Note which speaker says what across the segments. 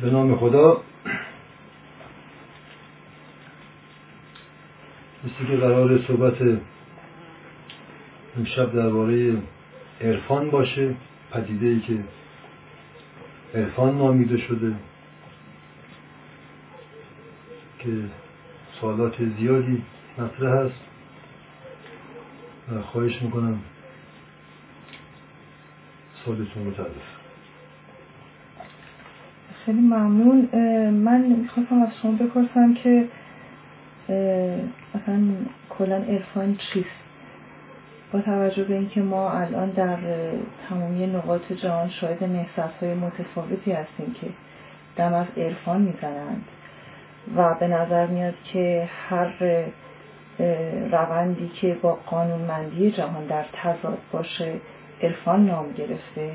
Speaker 1: به نام خدا. مثل که قرار صحبت امشب درباره عرفان باشه پدیده ای که عرفان نامیده شده که سوالات زیادی مطرح هست. و خواهش می‌کنم سوالتون رو تعریف
Speaker 2: خیلی ممنون. من می‌خواستم از شما بپرسم که مثلا کلا عرفان چیست؟ با توجه به اینکه ما الان در تمامی نقاط جهان شاهد نهضت های متفاوتی هستیم که دم از عرفان می‌زنند و به نظر میاد که هر روندی که با قانونمندی جهان در تضاد باشه عرفان نام گرفته.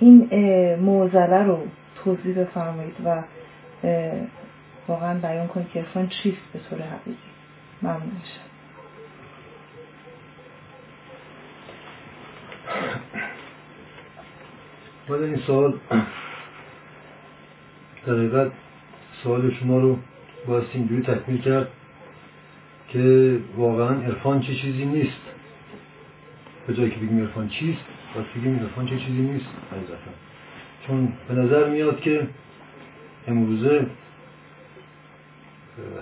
Speaker 2: این موزله رو توضیح بفرمایید و واقعا بیان کنید که عرفان چیست به طور حقیقی. ممنون میشم.
Speaker 1: بعد این سوال در سوال شما رو باید اینجوری تکمیل کرد که واقعا عرفان چه چیزی نیست. به جایی که بگیم عرفان چیست باید بگیم عرفان چه چیزی نیست. حقیقتا چون به نظر میاد که امروزه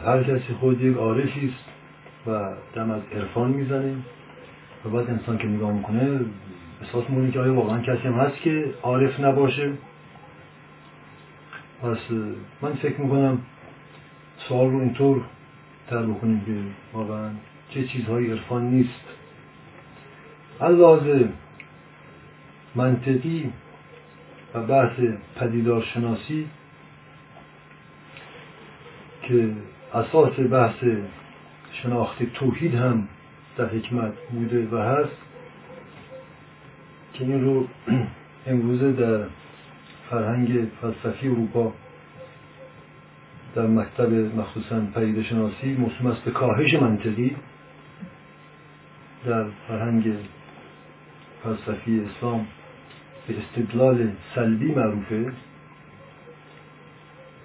Speaker 1: هر کسی خود یک عارفی است و دم از عرفان می‌زنه و بعد انسان که نگاه می‌کنه احساس می‌کنه که آیا واقعا کسی هم هست که عارف نباشه. پس من فکر می‌کنم سوال رو اینطور تر بکنیم که واقعا چه چیزهایی عرفان نیست. علاوه منطقی و بحث پدیدارشناسی که اساس بحث شناخت توحید هم در حکمت بوده و هست که این رو امروزه در فرهنگ فلسفی اروپا در مکتب مخصوصا پدیده شناسی است به کاهش منطقی در فرهنگ فلسفی اسلام. به استدلال سلبی معروفه.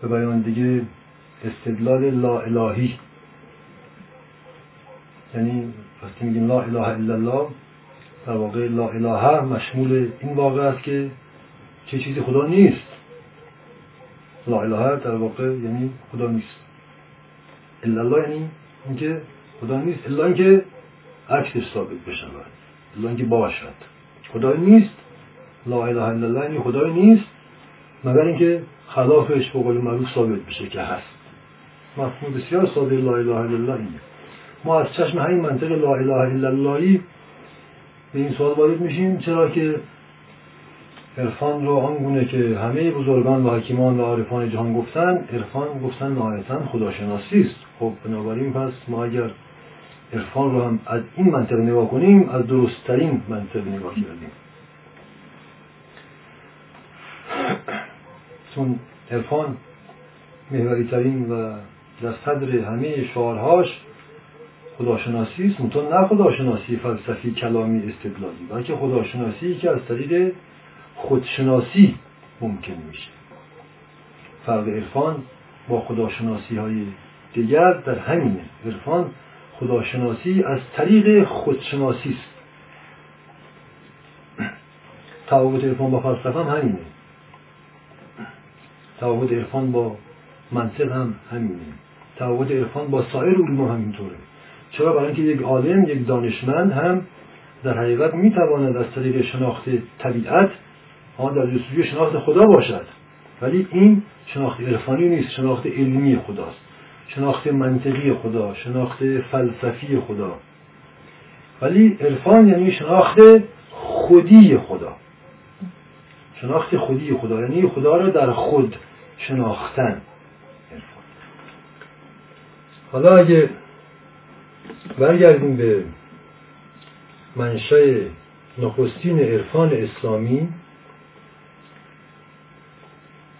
Speaker 1: به بیان دیگه استدلال لا الهی. یعنی وقتی میگیم لا اله الا الله در واقع لا اله مشمول این واقع است که چه چیزی خدا نیست. لا اله در واقع یعنی خدا نیست. الا الله یعنی اینکه خدا نیست. الا اینکه عکسش ثابت بشود. الا اینکه باشد. خدا نیست. لا اله الا الله یعنی خدای نیست. مگر اینکه خلافش به قول معروف ثابت بشه که هست. مفهوم بسیار ساده لا اله الا الله اینه. ما از چشم همین منطق لا اله الا اللهی به این سوال وارد میشیم چرا که عرفان رو آنگونه که همه بزرگان و حکیمان و عارفان جهان گفتن عرفان گفتن نهایتا خداشناسی است. خب بنابراین پس ما اگر عرفان رو هم از این منطق نگاه کنیم از درستترین منطق نگاه کردیم. چون عرفان محوری ترین و در صدر همه شعارهاش خداشناسی است منتها نه خداشناسی فلسفی کلامی استدلالی بلکه خداشناسی که از طریق خودشناسی ممکن میشه. فرق عرفان با خداشناسی های دیگر در همینه عرفان خداشناسی از طریق خودشناسی است. تفاوت عرفان با فلسفه هم همینه. تفاوت عرفان با منطق هم همینه. تفاوت عرفان با سایر علوم همینطوره چرا؟ برای اینکه یک عالم یک دانشمند هم در حقیقت می‌تواند از طریق شناخت طبیعت آن در جستجوی شناخت خدا باشد. ولی این شناخت عرفانی نیست شناخت علمی خداست. شناخت منطقی خدا شناخت فلسفی خدا. ولی عرفان یعنی شناخت خودی خدا. شناخت خودی خدا یعنی خدا را در خود شناختن. حالا اگه برگردیم به منشأ نخستین عرفان اسلامی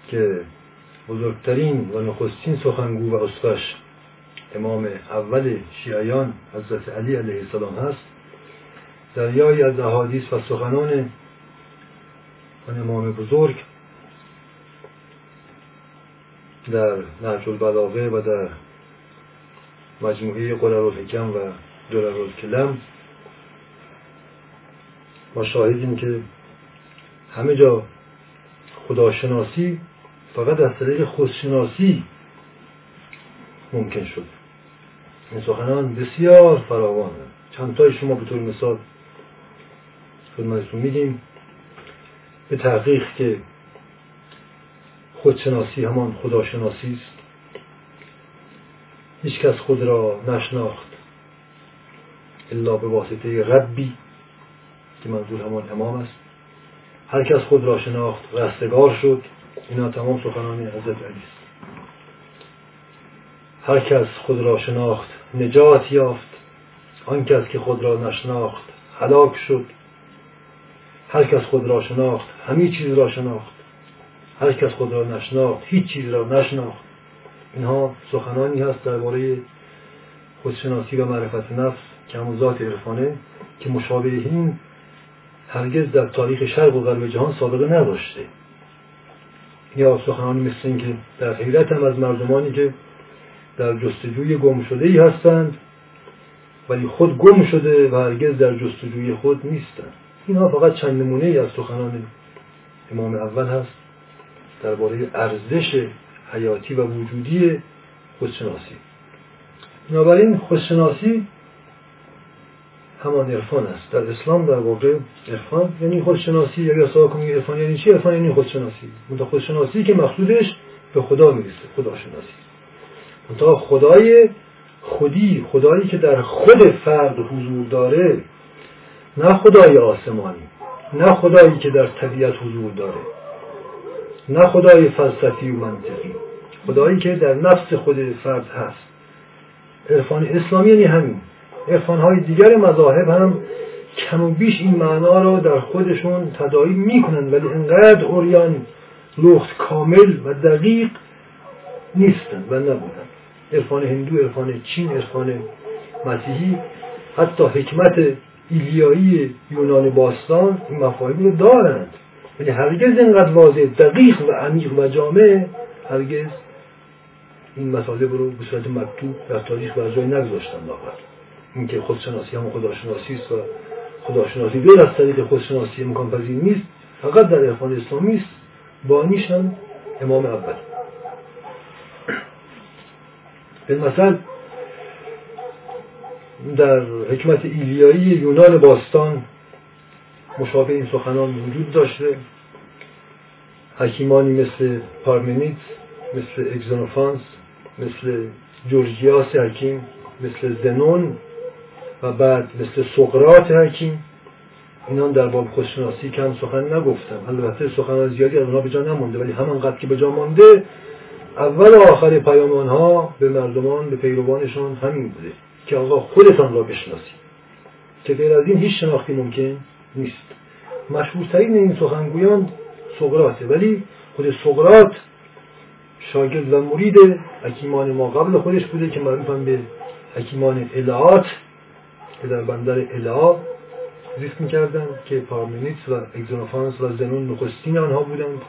Speaker 1: که بزرگترین و نخستین سخنگو و اسقش امام اول شیعیان حضرت علی علیه السلام هست دریایی از احادیث و سخنان امام بزرگ در نهج البلاغه و در مجموعه قرر الحکم و درر الکلم ما شاهدیم که همه جا خداشناسی فقط از طریق خودشناسی ممکن شد. این سخنان بسیار فراوانه چند تای شما به طور مثال خدمتتون میگیم. به تحقیق که خودشناسی همان خداشناسی است. هیچ کس خود را نشناخت الا به واسطه ربی که منظور همان امام است. هر کس خود را شناخت رستگار شد. اینا تمام سخنان حضرت علی است. هر کس خود را شناخت نجات یافت. آن کس که خود را نشناخت هلاک شد. هر کس خود را شناخت همه چیز را شناخت. هر کس خود را نشناخت هیچ چیز را نشناخت. اینها سخنانی هست درباره خودشناسی و معرفت نفس که همون ذات عرفانه که مشابه این هرگز در تاریخ شرق و غرب جهان سابقه نداشته. یا سخنانی مثل این که در حیرت هم از مردمانی که در جستجوی گم شده ای هستند ولی خود گم شده و هرگز در جستجوی خود نیستند. اینها فقط چند نمونه ای از سخنان امام اول هست. درباره ارزش حیاتی و وجودی خودشناسی. بنابراین خودشناسی همان عرفان است. در اسلام در واقع عرفان یعنی خودشناسی اگر سوال کنید عرفان یعنی چی؟ عرفان یعنی خودشناسی. منتها خودشناسی که مقصودش به خدا می‌رسه خداشناسی. منتها خدای خودی خدایی که در خود فرد حضور داره نه خدای آسمانی نه خدایی که در طبیعت حضور داره. نه خدای فلسفی و منطقی. خدایی که در نفس خود فرد هست. عرفان اسلامی یعنی همین. عرفان های دیگر مذاهب هم کم و بیش این معنا را در خودشون تدایی می‌کنن ولی انقدر اوریان لخت کامل و دقیق نیستن و نبودن. عرفان هندو عرفان چین عرفان مسیحی حتی حکمت ایلیایی یونان باستان این مفاهیم رو دارند. ولی هرگز اینقدر واضح دقیق و عمیق و جامع هرگز این مطالب رو به صورت مکتوب در تاریخ بر جای نگذاشتن لاغر اینکه خودشناسی هم خداشناسی است و خداشناسی غیر از طریق خودشناسی امکان پذیر نیست فقط در عرفان اسلامی است. بانیش هم امام اول. به مثل در حکمت ایلیایی یونان باستان مشابه این سخنان وجود داشته. حکیمانی مثل پارمنیت مثل اگزونوفانس مثل جورجیاس حکیم مثل زنون و بعد مثل سقرات حکیم اینان در باب خودشناسی کم سخن نگفتم البته سخن زیادی از اونها به جا نمونده ولی همانقدر که به جا مانده اول و آخر پیامان ها به مردمان به پیروانشان همین بوده که آقا خودتان را بشناسید. که غیر از این هیچ شناختی ممکن نیست. مشهورترین این سخنگویان سقراته ولی خود سقرات شاگرد و مرید حکیمان ما قبل خودش بوده که معروفن به حکیمان الهات که در بندر الها زیست می‌کردن که پارمنیتس و اگزونوفانس و زنون نخستین آنها بودند.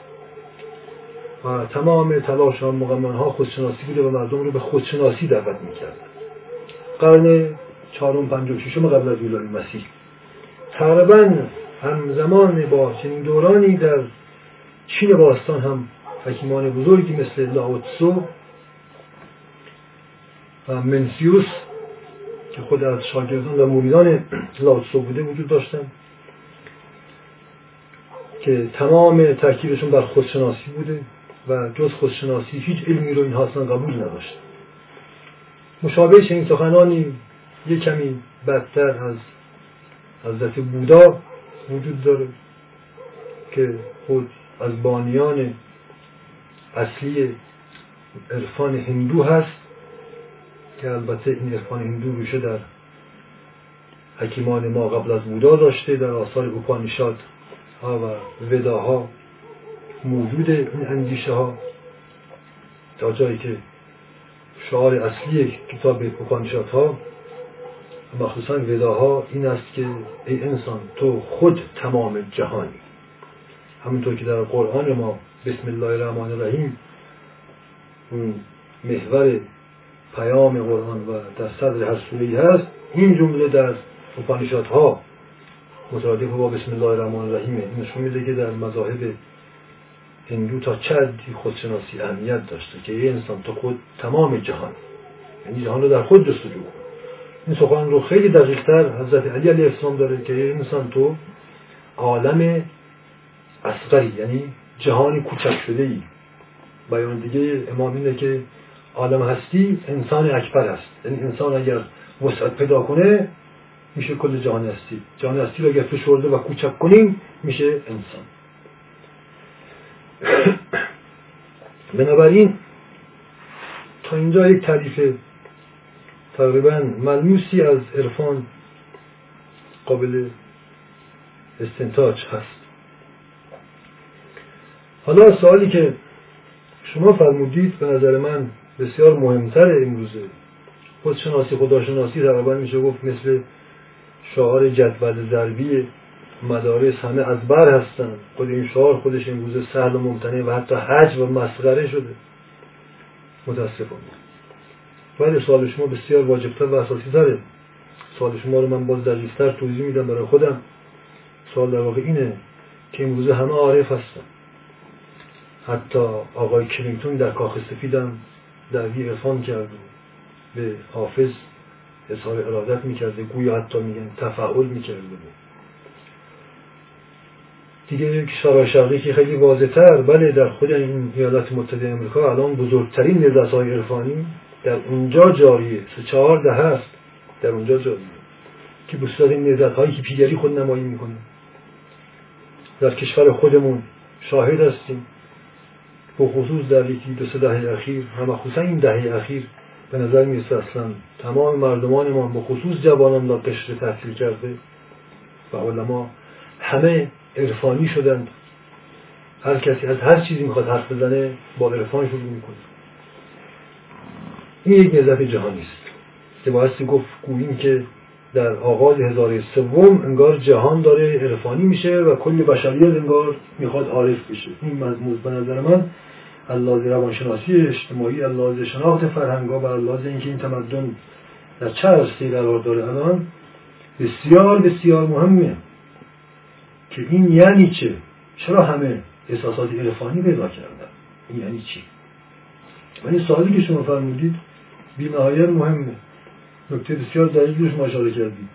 Speaker 1: و تمام تلاش ها مقمان ها خودشناسی بوده و مردم رو به خودشناسی دعوت می‌کردن. قرن چهارم پنجم ششم قبل از میلاد مسیح. تقریبا همزمان با چنین دورانی در چین باستان هم حکیمان بزرگی مثل لاوتسو و منسیوس که خود از شاگردان و مریدان لاوتسو بوده وجود داشتن که تمام ترکیبشون بر خودشناسی بوده و جز خودشناسی هیچ علمی رو این اصلا قبول نداشت مشابه این سخنانی یک کمی بدتر از حضرت بودا وجود داره که خود از بانیان اصلی عرفان هندو هست که البته این عرفان هندو ریشه در حکیمان ما قبل از بودا داشته در آثار اوپانیشاد ها و وداها موجود این اندیشه ها. تا جایی که شعار اصلی کتاب اوپانیشاد ها مخصوصا وداها این است که ای انسان تو خود تمام جهانی. همونطور که در قرآن ما بسم الله الرحمن الرحیم اون محور پیام قرآن و در صدر هر سوره هست این جمله در اپانیشات ها مترادف با بسم الله الرحمن الرحیم نشون میده که در مذاهب هندو تا چه خودشناسی اهمیت داشته که یه انسان تا خود تمام جهان یعنی جهان رو در خود جستجو کنه این سخن رو خیلی دقیقتر حضرت علی علیه السلام داره که یه انسان تو عالم اصغری یعنی جهانی کوچک شده ای بیان دیگه امام اینه که عالم هستی انسان اکبر است. یعنی انسان اگر وسعت پیدا کنه میشه کل جهان هستی. جهان هستی رو اگر فشرده و کوچک کنیم میشه انسان. بنابراین تا اینجا یک تعریف تقریبا ملموسی از عرفان قابل استنتاج هست. حالا سوالی که شما فرمودید به نظر من بسیار مهمتر امروزه خودشناسی خداشناسی تقریبا میشه گفت مثل شعار جدول ضربی مدارس همه از بر هستن. خود این شعار خودش امروزه سهل و ممتنه و حتی حج و مسخره شده. متاسفانه. ولی سوال شما بسیار واجبتر و اساسی تره سوال شما رو من باز دقیقتر توضیح میدم برای خودم. سوال در واقع اینه که امروزه همه عارف هستن. حتی آقای کلینتون در کاخ سفیدم دعوی عرفان کرد به حافظ اظهار ارادت می‌کرده گویا حتی میگن تفعول می‌کرده بود دیگه کشورهای شرقی که خیلی واضح تر بله در خود این ایالات متحده امریکا الان بزرگترین نزدت های عرفانی در اونجا جاریه سه چهار ده هست. در اونجا جاریه که به صورت نزدت هایی که پیگری خود نمایی می‌کنه. در کشور خودمون شاهد هستیم. به خصوص در یکی دو سه دهه اخیر هم خصوصا این دهه اخیر به نظر می‌رسه اصلا تمام مردمان ما به خصوص جوانان را قشر تحصیل کرده و علما همه عرفانی شدند. هر کسی از هر چیزی می‌خواد حرف بزنه با عرفان شروع می‌کنه. این یک نظرت جهانی است. که بایستی گفت گوییم که در آغاز هزاره سوم انگار جهان داره عرفانی میشه و کلی بشریت انگار می‌خواد عارف بشه. این مضمون به نظر من اللحاظ روانشناسی اجتماعی اللحاظ شناخت فرهنگا و اللحاظ اینکه این تمدن در چه عرصه‌ای قرار داره الان بسیار بسیار مهمه که این یعنی چه؟ چرا همه احساسات عرفانی پیدا کردن؟ این یعنی چی؟ و این سوالی که شما فرمودید بی‌نهایت مهمه. نکته بسیار دقیق روش اشاره کردید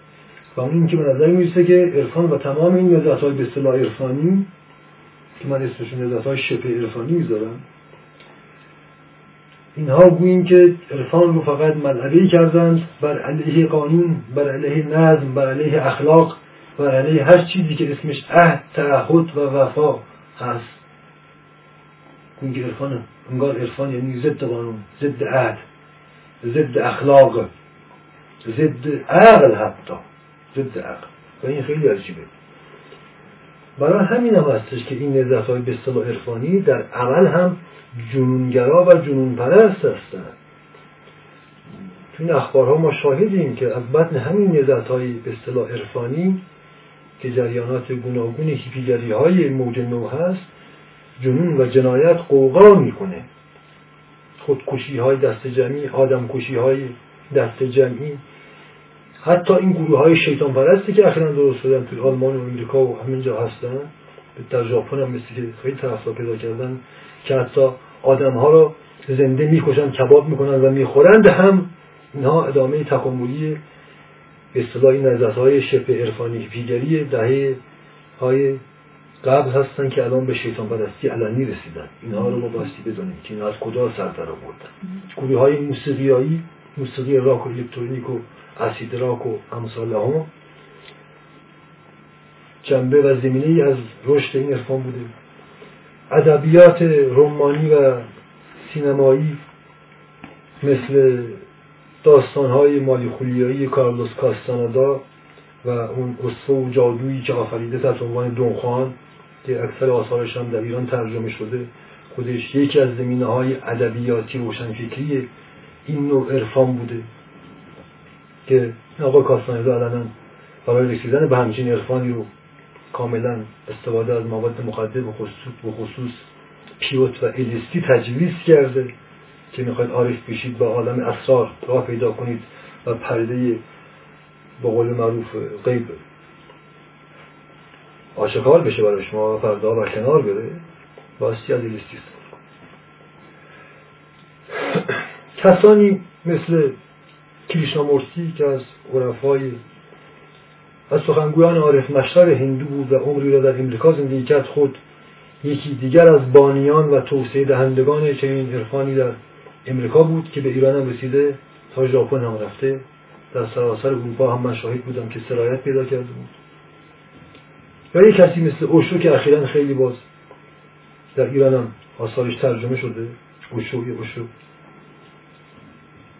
Speaker 1: و اون اینکه به نظر می‌رسه که عرفان و تمام این نظرت های به اصطلاح عرفانی که من اسمشون نظرت های شبه عرفانی می‌ذارم اینها گوییم که عرفان رو فقط مذهبی کردند بر علیه قانون بر علیه نظم بر علیه اخلاق بر علیه هر چیزی که اسمش عهد تعهد و وفا هست. گوییم که عرفان انگار عرفان یعنی ضد قانون ضد عهد. ضد اخلاق ضد عقل حتی ضد عقل. و این خیلی عجیبه. برای همین هم هستش که این نظرت های به اصطلاح عرفانی در عمل هم جنونگرا و جنون پرست هستند تو این اخبارها ما شاهدیم که از بطن همین نظرت های به اصطلاح عرفانی که جریانات گوناگون هیپیگری های موج نو هست جنون و جنایت قوقا می‌کنه. خودکشی های دست جمعی آدم کشی های دست جمعی. حتی این گروه های شیطان پرستی که اخیرا درست شدن توی آلمان و امریکا و همینجا هستن در ژاپن هم مثل که خیلی طرفدار پیدا کردن که حتی آدم ها رو زنده می‌کشن کباب می‌کنن و می‌خورند هم. اینها ادامه تکاملی اصطلاح این های شبه عرفانی پیگری دهه های قبل هستن که الان به شیطان پرستی علنی رسیدن. اینها رو ما باستی بدونیم که اینها از کجا سر در آوردن. گروه های موسیقیایی موسیقی راک و الکترونیک و اسید راک و امثال هم. جنبه و زمینه از رشد این عرفان بوده. ادبیات رومانی و سینمایی مثل داستانهای مالی خولیایی کارلوس کاستانادا و اون اصفه و جادویی که آفریده تحت عنوان دونخوان که اکثر آثارش هم در ایران ترجمه شده خودش یکی از زمینه های ادبیاتی روشنفکری این نوع عرفان بوده که آقای کاستانادا علنا برای رسیدن به همچین عرفانی رو کاملا استفاده از مواد مخدر به خصوص, به خصوص پیوت و الیستی تجویز کرده که می‌خواید عارف بشید با عالم اسرار راه پیدا کنید و پرده با قول معروف غیب آشکار بشه برای شما فردا و کنار بره باستی از لیستی کسانی مثل کریشنامورتی که از عرفای از سخنگویان عارف مشرب هندو بود و عمری را در امریکا زندگی کرد خود یکی دیگر از بانیان و توسعه دهندگان چنین عرفانی در امریکا بود که به ایران هم رسیده تا ژاپن هم رفته. در سراسر اروپا هم من شاهد بودم که سرایت پیدا کرده بود. یا یک کسی مثل اوشو که اخیرا خیلی باز در ایران هم آثارش ترجمه شده اوشو اوشو.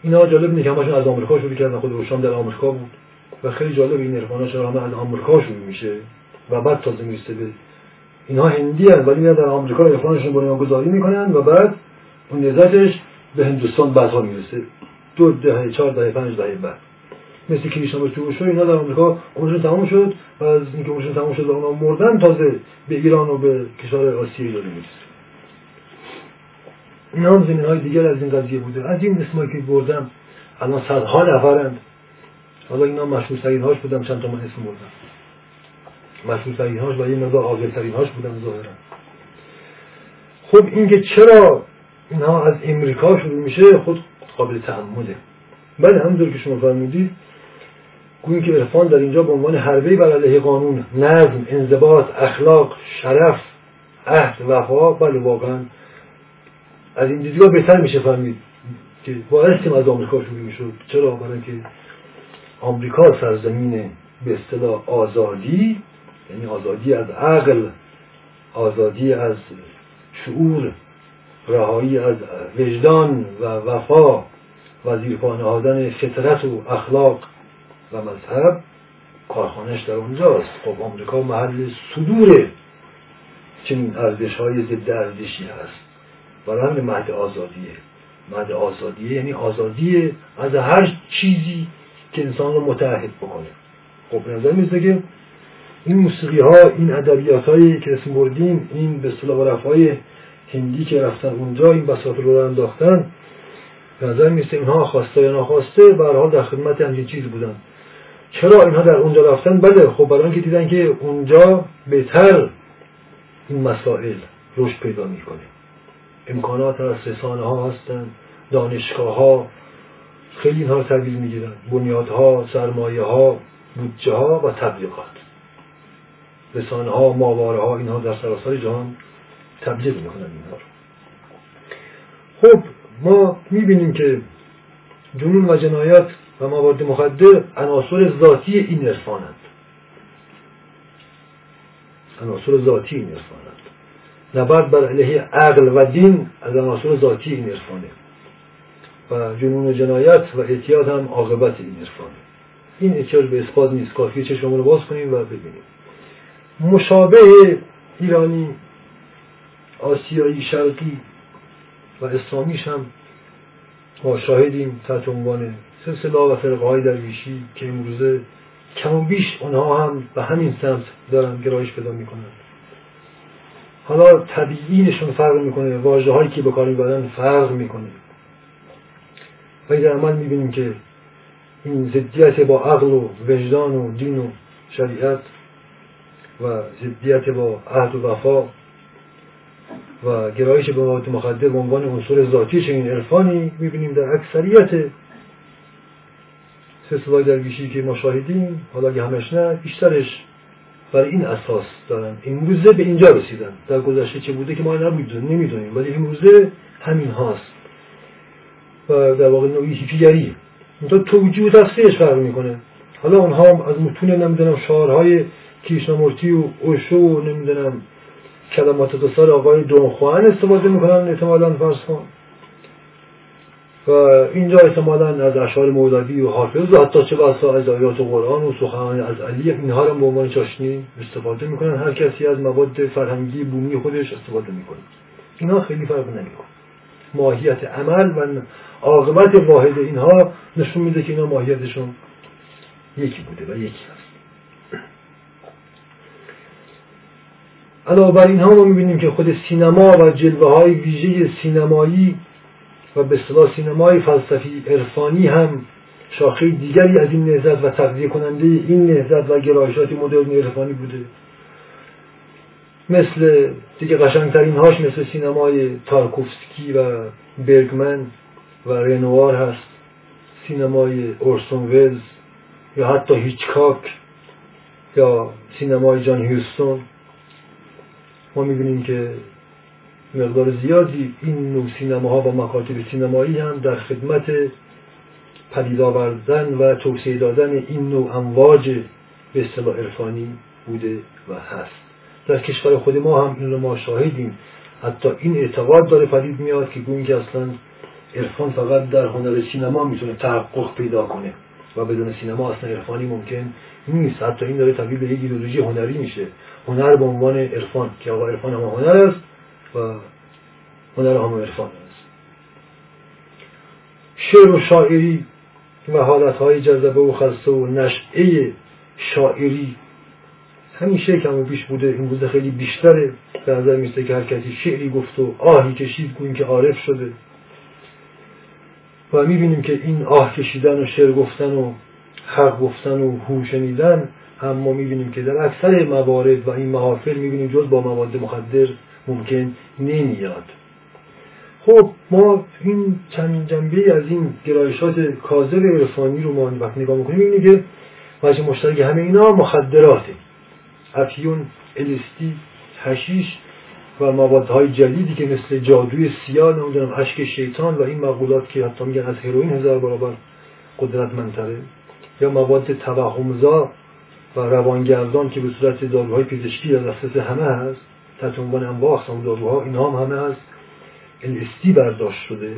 Speaker 1: اینا جالب نیست همشون از آمریکا شروع کردن خود اوشام در آمریکا بود. و خیلی جالب این عرفانا چرا همه از آمریکا شروع میشه و بعد تازه می‌رسه به اینها هندی هست ولی در آمریکا عرفانشون بنیان گذاری می‌کنن و بعد اون نزدش به هندوستان بعدها می‌رسه. دو دهه چهار دهه پنج دهه بعد. مثل کریشنامورتی اوشو اینا در آمریکا عمرشون تمام شد و از اینکه عمرشون تمام شد و اونا مردن تازه به ایران و به کشور آسیایی داره می‌رسه. اینا هم زمین های دیگر از این قضیه بوده. از این اسمایی که بردم الان صدها نفرند. حالا اینا مشهور ترین هاش بودم چند تا من اسم بردم. مشهور ترین هاش و یه مقدار ترین هاش بودم ظاهرا. خب اینکه چرا اینها از امریکا شروع میشه خود قابل تعمده بله همونطور که شما فرمودید گویی که عرفان در اینجا به عنوان حربه بر علیه قانون نظم انضباط اخلاق شرف عهد وفا بله واقعا. از این دیدگاه بهتر میشه فهمید که بایستیم از آمریکا شروع می‌شد. چرا؟ برای اینکه آمریکا سرزمین به اصطلاح آزادی یعنی آزادی از عقل آزادی از شعور رهایی از وجدان و وفا و زیرپا نهادن فطرت و اخلاق و مذهب کارخانش در اونجاست خب آمریکا محل صدور چنین ارزش های ضد ارزشی هست. برای همین مهد آزادیه. مهد آزادیه یعنی آزادی از هر چیزی که انسان رو متحد بکنه. خب نظر می‌زده که این موسیقی ها این ادبیات هایی که اسم بردیم این به اصطلاح های هندی که رفتن اونجا این بساط رو انداختن به نظر میسته اینها خواسته یا ناخواسته به حال در خدمت همچین چیز بودن. چرا اینها در اونجا رفتن؟ بله خب برای اینکه دیدن که اونجا بهتر این مسائل رشد پیدا می‌کنه. امکانات هست رسانه ها هستن دانشگاه ها خیلی اینها رو تحویل می‌گیرن. بنیادها سرمایه ها بودجه ها و تبلیغات. رسانه ها ماواره ها اینها در سراسر جهان تبلیغ می‌کنن اینها رو. خب ما می‌بینیم که جنون و جنایت و مواد مخدر عناصر ذاتی این عرفانند. عناصر ذاتی این عرفانند. نبرد بر علیه عقل و دین از عناصر ذاتی این عرفانه. و جنون جنایت و اعتیاد هم عاقبت این عرفانه. این احتیاج به اثبات نیست. کافی چشممون رو باز کنیم و ببینیم. مشابه ایرانی آسیایی شرقی و اسلامیش هم ما شاهدیم تحت عنوان سلسله و فرقه های درویشی که امروزه کم و بیش اونها هم به همین سمت دارن گرایش پیدا می‌کنن. حالا طبیعینشون فرق می‌کنه واجه هایی که به کار می‌برن فرق می‌کنه. و در عمل می‌بینیم که این ضدیت با عقل و وجدان و دین و شریعت و ضدیت با عهد و وفا و گرایش به مواد مخدر به عنوان عنصر ذاتی چنین عرفانی می‌بینیم در اکثریت سلسله درویشی که ما شاهدیم حالا اگه همش نه بیشترش برای این اساس دارن. امروزه به اینجا رسیدن. در گذشته چه بوده که ما نمی‌دونیم. ولی امروزه همین هاست. و در واقع نوعی هیپیگری. تو توجیه و تفسیرش فرق می‌کنه. حالا اونها از متون نمی‌دونم شعارهای کیشنامورتی و اوشو و نمی‌دونم کلمات دستار آقای دونخوان استفاده می‌کنن احتمالا فرض کن. و اینجا احتمالا از اشعار مولوی و حافظ و حتی چه بسا از آیات قرآن و سخنان از علی اینها رو به عنوان چاشنی استفاده می‌کنن. هر کسی از مواد فرهنگی بومی خودش استفاده می‌کنه. اینا خیلی فرق نمی‌کنه. ماهیت عمل و عاقبت واحد اینها نشون میده که اینا ماهیتشون یکی بوده و یکی هست. علاوه بر اینها ما می‌بینیم که خود سینما و جلوه های ویژه سینمایی و به اصطلاح سینمای فلسفی عرفانی هم شاخه دیگری از این نهزت و تغذیه کننده این نهزت و گرایشات مدرن عرفانی بوده. مثل دیگه قشنگترین هاش مثل سینمای تارکوفسکی و برگمن و رنوار هست. سینمای اورسون ولز یا حتی هیچکاک یا سینمای جان هیوستون. ما می‌بینیم که مقدار زیادی این نوع سینماها و مکاتب سینمایی هم در خدمت پدید آوردن و توسعه دادن این نوع امواج به اصطلاح عرفانی بوده و هست. در کشور خود ما هم این رو ما شاهدیم. حتی این اعتقاد داره پدید میاد که گوین که اصلا عرفان فقط در هنر سینما می‌تونه تحقق پیدا کنه و بدون سینما اصلا عرفانی ممکن نیست. حتی این داره تبدیل به یک ایدئولوژی هنری میشه. هنر به عنوان عرفان. که آقا عرفان هم هنر است. و هنر هم عرفان است. شعر و شاعری و حالتهای جذبه و خلصه و نشعه شاعری همیشه کم و بیش بوده این روزه خیلی بیشتره. به نظر میسته که هر کسی شعری گفت و آهی کشید گوین که عارف شده. و می‌بینیم که این آه کشیدن و شعر گفتن و حق گفتن و هو شنیدن هم ما می‌بینیم که در اکثر موارد و این محافل می‌بینیم جز با مواد مخدر ممکن نمیاد. خب ما این چند جنبه از این گرایشات کاذب عرفانی رو ما وقت نگاه می‌کنیم می‌بینیم که وجه مشترک همه اینا مخدراته. افیون الستی هشیش و موادهای جدیدی که مثل جادوی سیاه نمی‌دونم اشک شیطان و این مقولات که حتی میگن از هروئین هزار برابر قدرتمندتره یا مواد توهمزا و روانگردان که به صورت داروهای پزشکی در دسترس همه هست. تحت عنوان انواع اقسام داروها اینها هم همه از الاستی برداشت شده.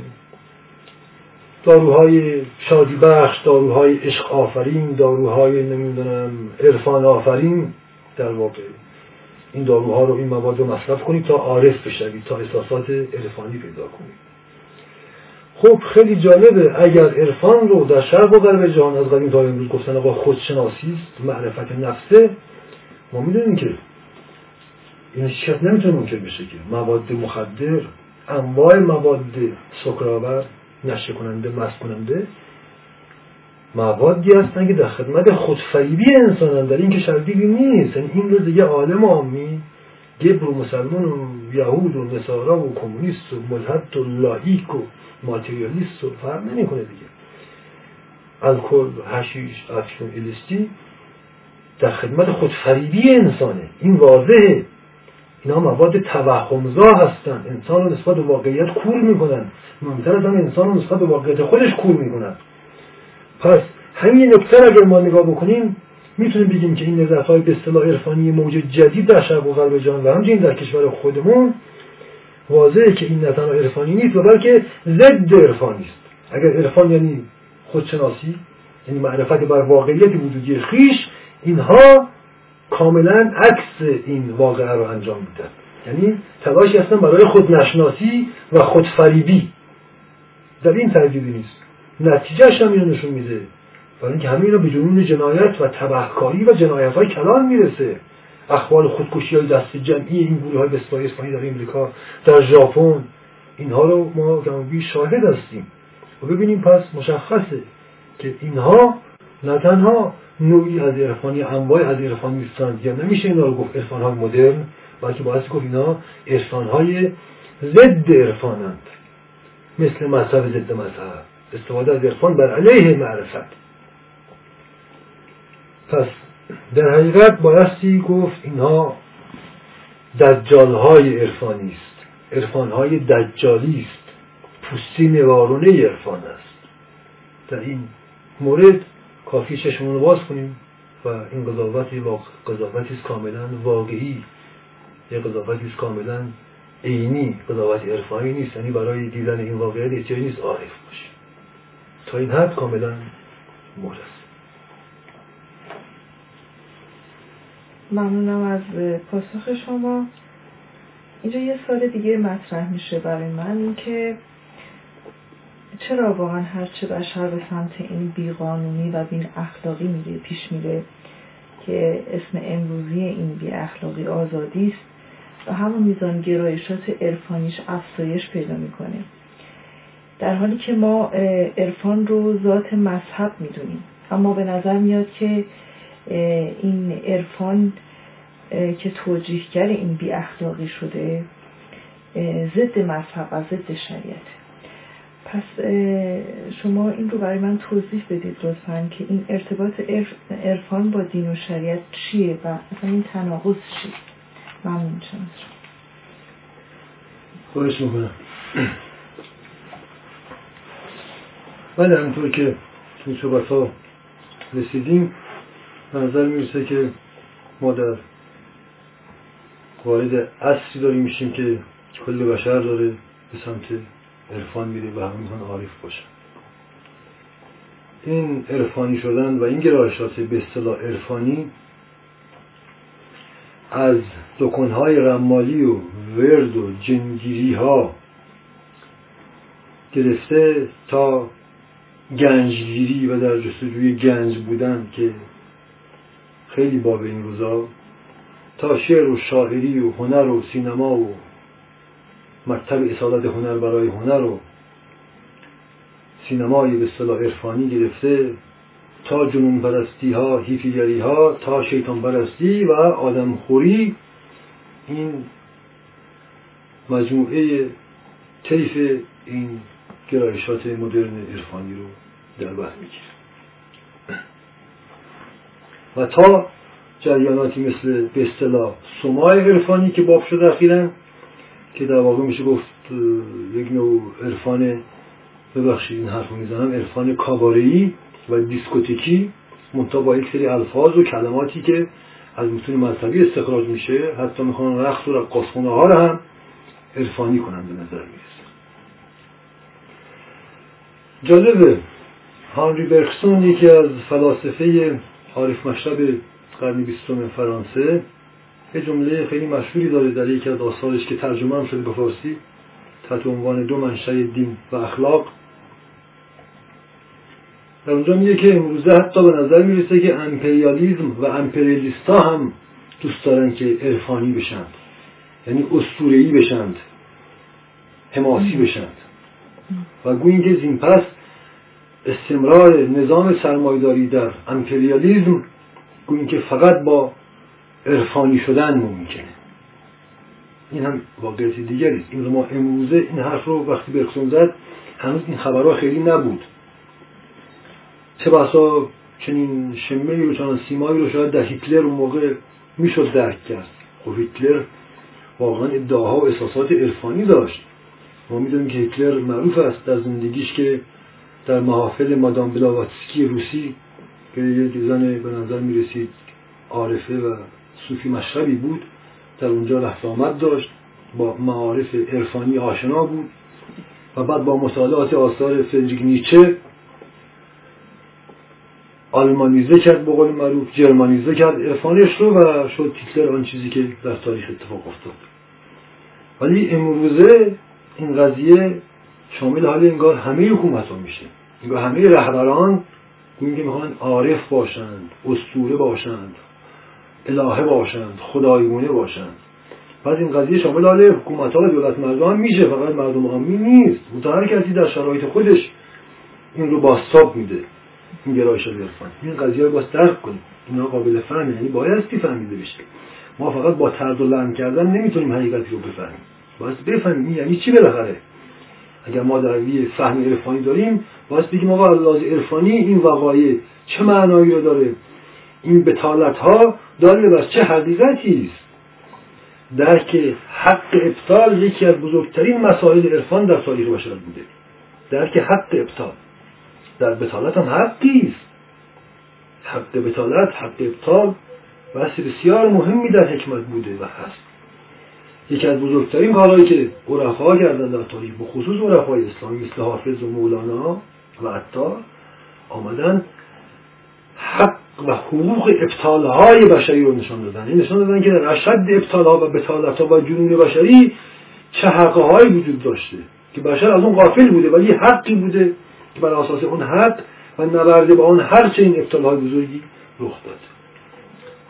Speaker 1: داروهای شادی بخش داروهای عشق آفرین داروهای نمی‌دونم عرفان آفرین در واقع. این داروها رو این مواد رو مصرف کنید تا عارف بشوید تا احساسات عرفانی پیدا کنید. خب خیلی جالبه اگر عرفان رو در شرق و غرب جهان از قدیم تا امروز گفتن آقا خودشناسی است معرفت نفسه ما می‌دونیم که این هیچ نمی‌تونه ممکن بشه که. مواد مخدر انواع مواد سکرآور نشه کننده مست کننده موادی هستن که در خدمت خودفریبی انسانن. در این که شرطی نیست. یعنی این رو دیگه عالم عامی گبر و مسلمان و یهود و نصارا و کمونیست و ملحد و لایک و ماتریالیست و فرق نمی‌کنه دیگه. الکل هشیش افشون الستی در خدمت خودفریبی انسانه. این واضحه. اینا مواد توهمزا هستن. انسان رو نسبت به واقعیت کور می‌کنن. مهمتر از انسان رو نسبت به واقعیت خودش کور می‌کنن. پس همین نکته اگر ما نگاه بکنیم می‌تونیم بگیم که این نظرت های به اصطلاح عرفانی موج جدید در شرق و غرب جهان و همچنین در کشور خودمون واضحه که این نه تنها عرفانی نیست و بلکه ضد عرفانی است. اگر عرفان یعنی خودشناسی یعنی معرفت بر واقعیت وجودی خیش اینها کاملا عکس این واقعه رو انجام میدن. یعنی تلاشی هستن برای خودنشناسی و خودفریبی. در این ترجیبی نیست. نتیجهش هم اینو نشون میده. برای اینکه همه اینا به جنون جنایت و تبهکاری و جنایت های کلان می‌رسه. اخبار خودکشی های دست جمعی این گروه های بسپای اسپانی در امریکا در ژاپن اینها رو ما گمبی شاهد هستیم. و ببینیم پس مشخصه که اینها نه تنها نوعی از عرفانی انواع از عرفان نیستند. یا نمیشه اینا رو گفت عرفان های مدرن بلکه باید گفت اینا عرفان های ضد عرفانند مثل مذهب ضد مذهب. استفاده از عرفان بر علیه معرفت. پس در حقیقت بایستی گفت اینها دجال های عرفانی است. عرفان های دجالی است. پوستی نوارونه عرفان است. در این مورد کافی چشمون باز کنیم و این قضاوتی قضاوتی است کاملا واقعی. یه قضاوتی است کاملا عینی قضاوت عرفانی نیست یعنی برای دیدن این واقعیت احتیاجی نیست عارف باشه. تا این حد کاملا مورد
Speaker 2: ممنونم از پاسخ شما. اینجا یه سال دیگه مطرح میشه برای من اینکه چرا واقعا هرچه بشر به سمت این بیقانونی و بین اخلاقی میره پیش میره که اسم امروزی این بی اخلاقی آزادی است و همون میزان گرایشات عرفانیش افزایش پیدا می‌کنه. در حالی که ما عرفان رو ذات مذهب می‌دونیم. اما به نظر میاد که این عرفان که توجیهگر این بی اخلاقی شده ضد مذهب و ضد شریعت پس شما این رو برای من توضیح بدید لطفا که این ارتباط عرفان با دین و شریعت چیه و اصلا این تناقض چیه ممنون شما
Speaker 1: خواهش می‌کنم. بله همینطور که تو صحبت ها رسیدیم نظر می‌رسه که ما در وارد اصری داریم میشیم که کل بشر داره به سمت عرفان میره و همه می‌خوان عارف باشن. این عرفانی شدن و این گرایشات به اصطلاح عرفانی از دکانهای رمالی و ورد و جنگیری ها گرفته تا گنجگیری و در جستجوی گنج بودن که خیلی باب این روزا تا شعر و شاعری و هنر و سینما و مکتب اصالت هنر برای هنر و سینمای به اصطلاح عرفانی گرفته تا جنون پرستی ها هیفیگری ها تا شیطان پرستی و آدم خوری. این مجموعه طیف این گرایشات مدرن عرفانی رو در بر می‌گیره و تا جریاناتی مثل به اصطلاح سمای عرفانی که باب شده اخیرا که در واقع میشه گفت یک نوع عرفان ببخشید این حرف می‌زنم عرفان کاباره‌ای و دیسکوتیکی منتها با یک سری الفاظ و کلماتی که از متون مذهبی استخراج میشه حتی می‌خوان رقص و رقاصخونه ها رو هم عرفانی کنن به نظر می‌رسه. جالبه هانری برکسون یکی از فلاسفه عارف مشرب قرن بیستم فرانسه یه جمله خیلی مشهوری داره در یکی از آثارش که ترجمه هم شده به فارسی تحت عنوان دو منشأ دین و اخلاق. در اونجا میگه که امروزه حتی به نظر می‌رسه که امپریالیزم و امپریالیستا هم دوست دارن که عرفانی بشند. یعنی اسطوره‌ای بشند حماسی بشند. و گویی که زین پس استمرار نظام سرمایداری در امپریالیزم گویی که فقط با عرفانی شدن ممکنه. این هم واقعیت دیگری است. این ما امروزه این حرف رو وقتی برکسون زد هنوز این خبرها خیلی نبود. چه بسا چنین شمه رو چنان سیمایی رو شاید در هیتلر اون موقع می‌شد درک کرد. خب هیتلر واقعا ادعاها و احساسات عرفانی داشت. ما می‌دونیم که هیتلر معروف است در زندگیش که در محافل مادام بلاواتسکی روسی که یک زن به نظر می‌رسید عارفه و صوفی مشربی بود در اونجا رفت آمد داشت با معارف عرفانی آشنا بود و بعد با مطالعات آثار فردریک نیچه آلمانیزه کرد به قول معروف جرمانیزه کرد عرفانش رو و شد تیتلر آن چیزی که در تاریخ اتفاق افتاد. ولی امروزه این قضیه شامل حال انگار همه حکومت ها میشه. انگار همه رهبران که می‌خوان عارف باشند استوره باشند. الهه باشند خدایگونه باشند. بعد این قضیه شامل حال حکومت ها و دولت مردم میشه فقط مردم عامی نیست. هر کسی در شرایط خودش این رو باستاب میده این گرایش عرفان این قضیه رو باید درک کنیم. اینا قابل فهم یعنی بایستی فهمیده بشه. ما فقط با طرد و لعن کردن نمی‌تونیم حقیقتی رو بفهمیم. باید بفهمیم یعنی چی بالاخره؟ اگر ما در یه فهم عرفانی داریم باید بگیم آقا لحاظ عرفانی این وقایع چه معنایی رو داره؟ این بتالت ها داره بر چه حقیقتی است؟ درک حق ابطال یکی از بزرگترین مسائل عرفان در تاریخ بشر بوده. درک حق ابطال. در بتالت هم حقی است. حق بتالت حق ابطال بحث بسیار مهمی در حکمت بوده و هست. یکی از بزرگترین کارهایی که عرفا کردن در تاریخ به خصوص عرفای اسلامی مثل حافظ و مولانا و عطار آمدن حق و حقوق ابطال های بشری رو نشان دادن. این نشان دادن که در اشد ابطال ها و بتالت ها و جنون بشری چه حقهایی وجود داشته که بشر از اون غافل بوده ولی حقی بوده که بر اساس اون حق و نبرده با اون هر چه این ابطال های بزرگی رخ داد.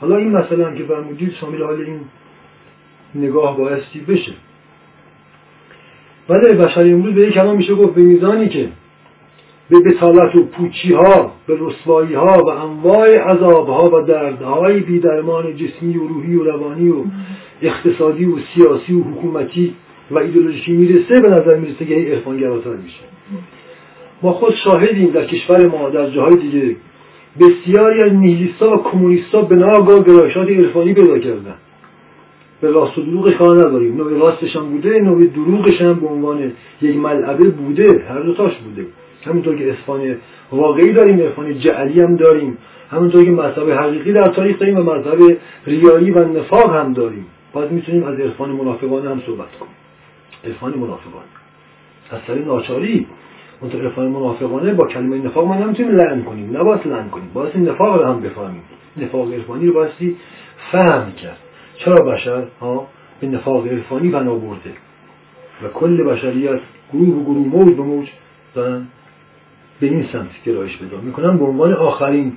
Speaker 1: حالا این هم که فرمودید شامل حال این نگاه بایستی بشه. بله بشر امروز به یک کلام میشه گفت به میزانی که به بتالت و پوچی ها به رسوایی ها و انواع عذاب ها و دردهای بیدرمان جسمی و روحی و روانی و اقتصادی و سیاسی و حکومتی و ایدولوژیکی می‌رسه به نظر می‌رسه که این عرفانگراتر میشه. ما خود شاهدیم در کشور ما در جاهای دیگه بسیاری از نیهیلیستا و کمونیستا به ناگاه گرایشات عرفانی پیدا کردن. به راست و دروغش کار نداریم. نوع راستش هم بوده نوع دروغش هم به عنوان یک ملعبه بوده هر دوتاش بوده. همینطور که اسفان واقعی داریم عرفان جعلی هم داریم. همینطور که مذهب حقیقی در تاریخ داریم و مذهب ریایی و نفاق هم داریم. باید می‌تونیم از عرفان منافقانه هم صحبت کنیم. عرفان منافقانه از سر ناچاری اون عرفان منافقانه با کلمه نفاق ما نمی‌تونیم لعن کنیم. نباید لعن کنیم. باید نفاق رو هم بفهمیم. نفاق عرفانی رو بایستی فهم کرد. چرا بشر ها به نفاق عرفانی بنا برده؟ و کل بشریت گروه و گروه موج به موج دارن به این سمت گرایش پیدا می‌کنن. به عنوان آخرین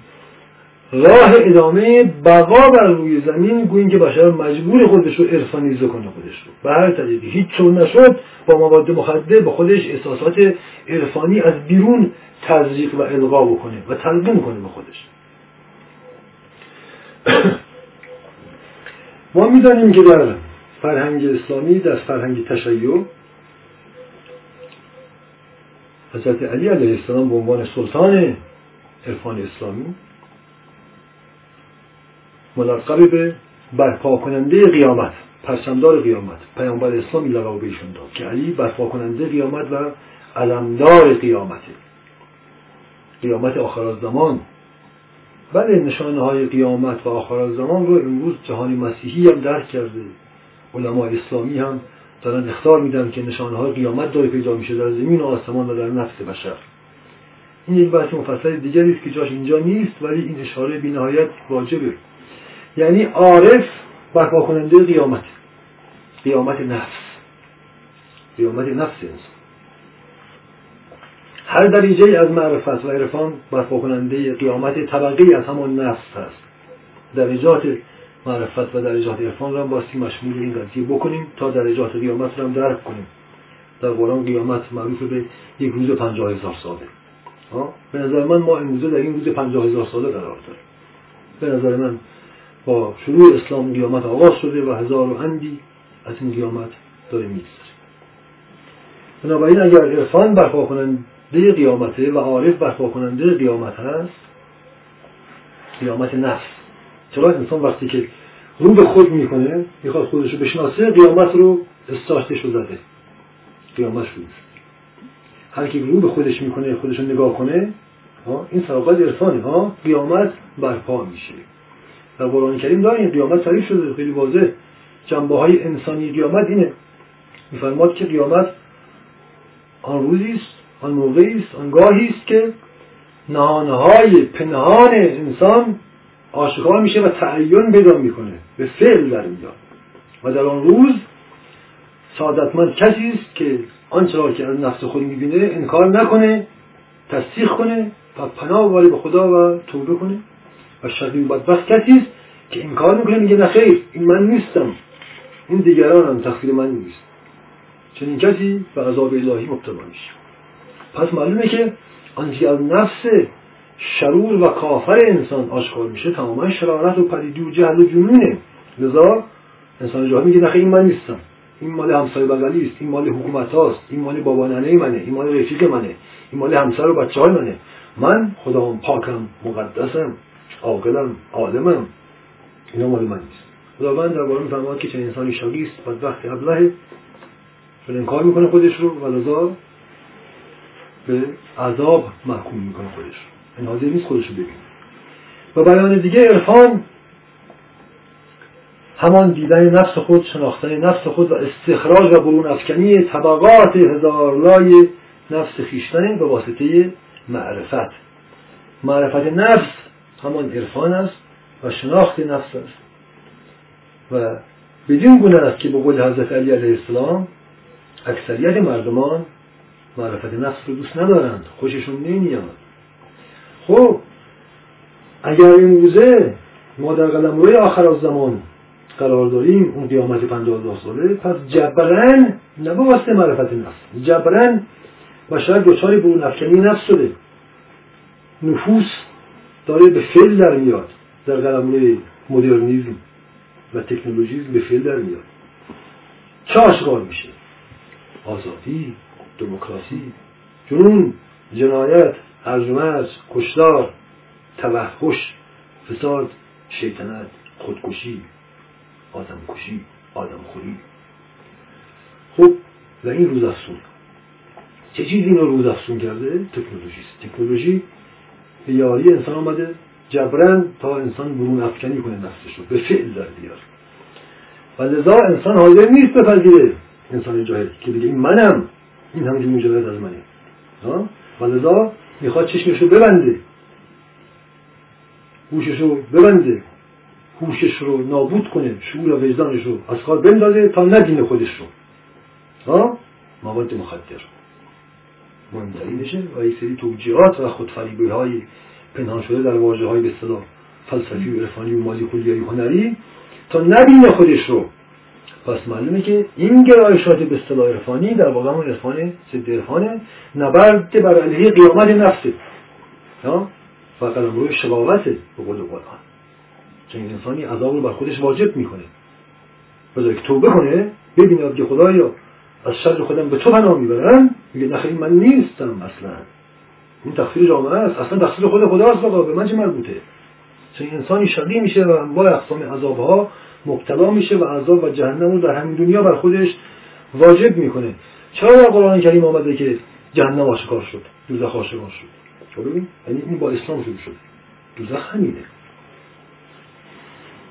Speaker 1: راه ادامه بقا بر روی زمین گوییم که بشر مجبور خودش رو عرفانیزه کنه خودش رو. به هر طریقی هیچ چون نشد با مواد مخدر به خودش احساسات عرفانی از بیرون تزریق و القا بکنه و تلقین کنه به خودش. ما می‌دانیم که در فرهنگ اسلامی در فرهنگ تشیع حضرت علی علیه السلام به عنوان سلطان عرفان اسلامی ملقب به برپا کننده قیامت پرچمدار قیامت پیامبر اسلامی لقب بهشون داد که علی برپا کننده قیامت و علمدار قیامته قیامت آخر زمان. بله نشانه های قیامت و آخر زمان رو امروز جهان مسیحی هم درک کرده. علما اسلامی هم دارن اختار میدن که نشانه های قیامت داره پیدا میشه در زمین و آسمان و در نفس بشر. این یک بحث مفصل دیگری است که جاش اینجا نیست ولی این اشاره بینهایت واجبه. یعنی عارف برپا کننده قیامت. قیامت نفس. قیامت نفس انسان. هر دریجه از معرفت و عرفان برپا کننده قیامت طبقه از همان نفس هست. درجات معرفت و درجات عرفان را باستی مشمول این قضیه بکنیم تا درجات قیامت را درک کنیم. در قرآن قیامت معروف به یک روز پنجاه هزار ساله. به نظر من ما امروزه در این روز پنجاه هزار ساله قرار داریم. به نظر من با شروع اسلام قیامت آغاز شده و هزار و اندی از این قیامت داره میگذره بنابراین اگر عرفان برپا کننده قیامته و عارف برپا کننده قیامت هست قیامت نفس. چرا انسان وقتی که رو به خود می‌کنه می‌خواد خودش رو بشناسه قیامت رو استارتش رو زده. قیامت شروع هر کی رو به خودش می‌کنه خودش رو نگاه کنه این سراغت عرفانی ها قیامت برپا میشه. در قرآن کریم داریم قیامت تعریف شده خیلی واضح. جنبه های انسانی قیامت اینه. میفرماد که قیامت آن روزی است آن موقعی است آن گاهی است که نهانهای پنهان انسان آشکار میشه و تعین پیدا می‌کنه. به فعل در میاد. و در آن روز سعادتمند کسی است که آنچه را که از نفس خود می‌بینه انکار نکنه تصدیق کنه و پناه وارد به خدا و توبه کنه. و شقی بدبخت کسی است که انکار می‌کنه میگه نخیر این من نیستم. این دیگران هم تقصیر من نیست. چنین کسی به عذاب الهی مبتلا میشه. پس معلومه که آنچه از نفس شرور و کافر انسان آشکار میشه تماما شرارت و پریدی و جهل و جنونه. لذا انسان جاهل میگه نخیر این من نیستم. این مال همسایه بغلی است این مال حکومت هاست این مال بابا ننه منه این مال رفیق منه این مال همسر و بچه های منه. من خداوند پاکم مقدسم عاقلم عالمم. اینا مال من نیست. خداوند در باره میفرماد که چنین انسانی شقی است بدبخت ابلهه چون انکار می‌کنه خودش رو و لذا به عذاب محکوم می‌کنه خودش رو. این حاضر نیست خودش رو ببینه. و بیان دیگه عرفان همان دیدن نفس خود شناختن نفس خود و استخراج و برون افکنی طبقات هزارلای نفس خیشتن به واسطه معرفت. معرفت نفس همان عرفان است و شناخت نفس است. و بدین گونه است که به قول حضرت علی علیه السلام اکثریت مردمان معرفت نفس رو دوست ندارند خوششون نمیاد. خب اگر این روزه ما در قلم روی آخر از زمان قرار داریم اون قیامت پنجاه ساله پس جبرن نه به واسطه معرفت نفس. جبرن بشر دچار برون افکنی نفس شده. نفوس داره به فعل در میاد. در قلمه مدرنیزم و تکنولوژیزم به فعل در میاد. چه آشکار میشه؟ آزادی دموکراسی جنون جنایت ارجمز کشتار توحش فساد شیطنت خودکشی آدم کشی آدم خوری خب و این روز افسون چه چیزی این رو روز افسون کرده؟ تکنولوژی تکنولوژی به یاری انسان آمده جبران تا انسان برون افکنی کنه نفسش رو به فعل در بیار. و لذا انسان حاضر نیست بپذیره. انسان جاهل. که بگه این منم. این همینجور مجرد از منه. و لذا می‌خواد چشمش رو ببنده. گوشش رو ببنده. هوشش رو نابود کنه شعور و وجدانش رو از کار بندازه تا ندینه خودش رو. ها؟ مواد مخدر. مهمترینشه و یک سری توجیهات و خودفریبی های پنهان شده در واجه های به صدا فلسفی و عرفانی و مالی کلیه هنری تا نبینه خودش رو. پس معلومه که این گرایشات به اصطلاح عرفانی در واقع همون عرفان ضد عرفانه نبرد بر علیه قیامت نفسه. و قلم روی شباوته به قول قرآن. چون انسانی عذاب رو بر خودش واجب می‌کنه. بذار که توبه کنه ببیند که خدایا از شر خودم به تو پناه می‌برم. میگه نخیر من نیستم اصلا. این تقصیر جامعه است. اصلا تقصیر خود خداست بابا به من چه مربوطه؟ چون انسانی شقی میشه و انواع اقسام عذابها مبتلا میشه و عذاب و جهنم رو در همین دنیا بر خودش واجب می‌کنه. چرا در قرآن کریم آمده که جهنم آشکار شد دوزخ آشکار شد؟ خب یعنی این با اسلام شروع شد. دوزخ همینه.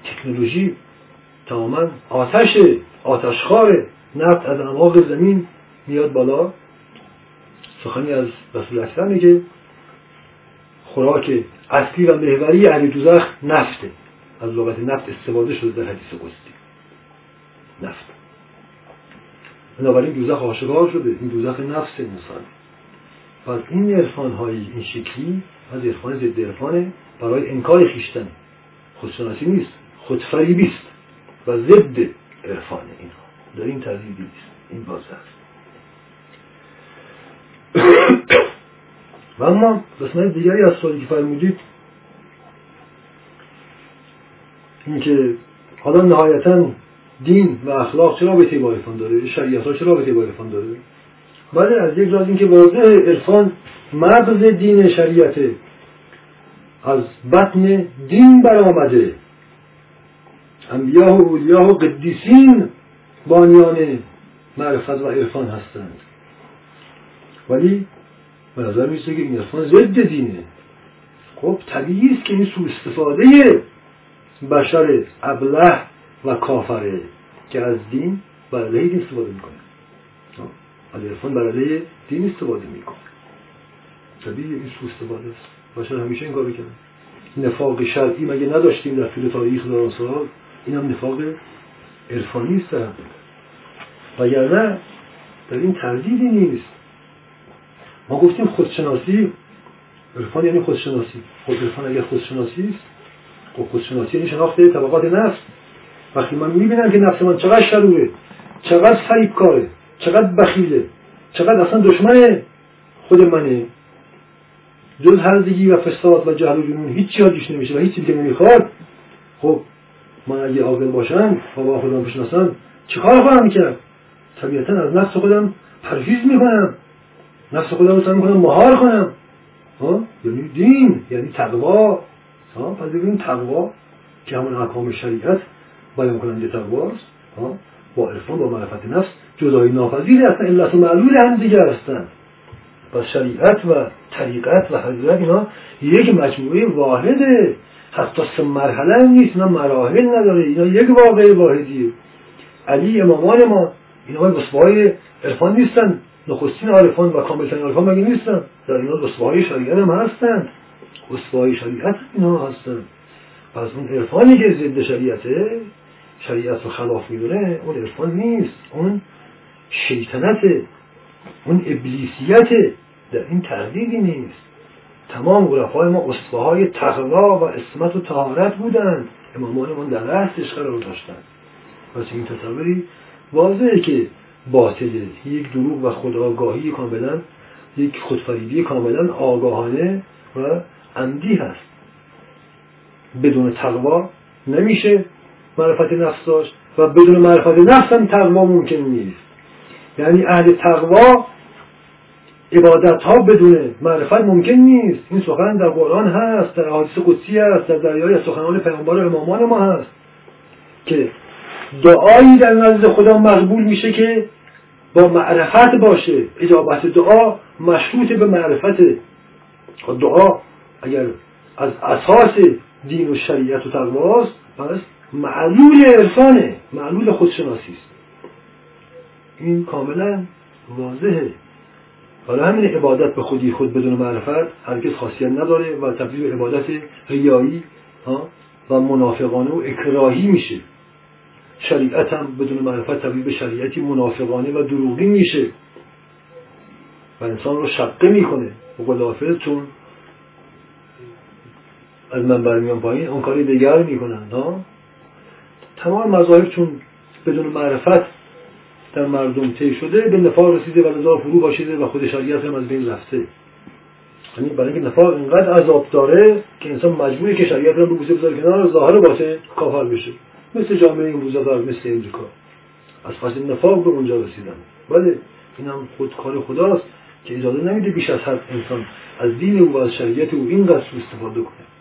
Speaker 1: تکنولوژی تماما آتش آتشخار نفت از اعماق زمین میاد بالا. سخنی از رسول اکرم میگه خوراک اصلی و محوری اهل دوزخ نفته. از لغت نفت استفاده شده در حدیث قدسی. نفت. بنابراین دوزخ آشکار شده. این دوزخ نفس انسان. پس این عرفان های این شکلی از عرفان ضد عرفانه برای انکار خیشتن. خودشناسی نیست. خودفریبی است و ضد عرفان اینها. در این تردیدی نیست. این باز هست و اما قسمت دیگری از سوالی که فرمودید اینکه حالا نهایتا دین و اخلاق چرا به با عرفان داره؟ شریعت ها چرا به با عرفان داره؟ بله از یک جاز اینکه واضح عرفان مغز دین شریعت از بطن دین برآمده. انبیاء و اولیاء و قدیسین بانیان معرفت و عرفان هستند. ولی به نظر میسته که این عرفان ضد دینه. خب طبیعی است که این سو استفاده بشر ابله و کافره که از دین برای دین استفاده می‌کنه. از عرفان برای دین استفاده می‌کنه. طبیعی این سو استفاده است. بشر همیشه این کار کرده نفاق شرعی مگه نداشتیم در طول تاریخ داران سال؟ این هم نفاق عرفانی است در وگرنه در این تردیدی نیست. ما گفتیم خودشناسی عرفان یعنی خودشناسی. خود عرفان اگر خودشناسی است خب خودشناسی یعنی شناخت طبقات نفس وقتی من می‌بینم که نفس من چقدر شروعه چقدر فریب کاره چقدر بخیله چقدر اصلا دشمن خود منه. جز هرزگی و فساد و جهل و جنون هیچ یادش نمیشه و هیچ چیزی که نمی‌خواد. خب من اگه عاقل باشم و با خودم بشناسم چیکار خواهم کرد؟ طبیعتا از نفس خودم پرهیز می‌کنم. نفس خودم رو سعی می‌کنم مهار کنم. یعنی دین یعنی تقوا. پس ببینیم تقوا که همون احکام شریعت بیان کننده تقواست با عرفان با معرفت نفس جدایی ناپذیر هستن علت و معلول هم دیگه هستن. پس شریعت و طریقت و حضرت اینا یک مجموعه واحده. حتی سه مرحله هم نیست اینا مراحل نداره. اینا یک واقع واحدیه. علی امامان ما اینا بسبای عرفان نیستن. نخستین عرفان و کاملترین عرفان مگه نیستن؟ در اینا بسبای شریعت هم هستن. بسبای شریعت اینا هستن. پس اون عرفانی که ضد شریعته شریعت رو خلاف می‌دونه اون عرفان نیست. اون شیطنته. اون ابلیسیته. در این تردیدی نیست. تمام عرفای ما اصفه تقوا و اسمت و تهارت بودند. امامان من در رستش قرار داشتند و این تصوری واضحه که باطله یک دروغ و خودآگاهی کاملا یک خودفریبی کاملا آگاهانه و عمدی هست. بدون تقوا نمیشه معرفت نفس داشت و بدون معرفت نفس هم تقوا ممکن نیست. یعنی اهل تقوا عبادت ها بدون معرفت ممکن نیست. این سخن در قرآن هست در حادث قدسی هست در دریای سخنان پیامبر امامان ما هست که دعایی در نزد خدا مقبول میشه که با معرفت باشه. اجابت دعا مشروط به معرفت. دعا اگر از اساس دین و شریعت و تقواست پس معلول عرفانه معلول خودشناسی است. این کاملا واضحه. حالا همین عبادت به خودی خود بدون معرفت هرگز خاصیت نداره و تبدیل به عبادت ریایی و منافقانه و اکراهی میشه. شریعت هم بدون معرفت تبدیل به شریعتی منافقانه و دروغی میشه. و انسان رو شقه می‌کنه. و قلافه چون از من برمیان پایین اون کاری دیگر می‌کنن تمام مذاهب چون بدون معرفت در مردم طی شده به نفاق رسیده و نظار فرو باشیده و خود شریعت هم از بین رفته. یعنی برای اینکه نفاق اینقدر عذاب داره که انسان مجبوری که شریعت رو بوسه بذاره کنار ظاهر باشه کافر بشه. مثل جامعه این روزا مثل امریکا. از پس نفاق به اونجا رسیدن. ولی این هم خود کار خداست که اجازه نمیده بیش از حد انسان از دین او و از شریعت او اینقدر استفاده کنه.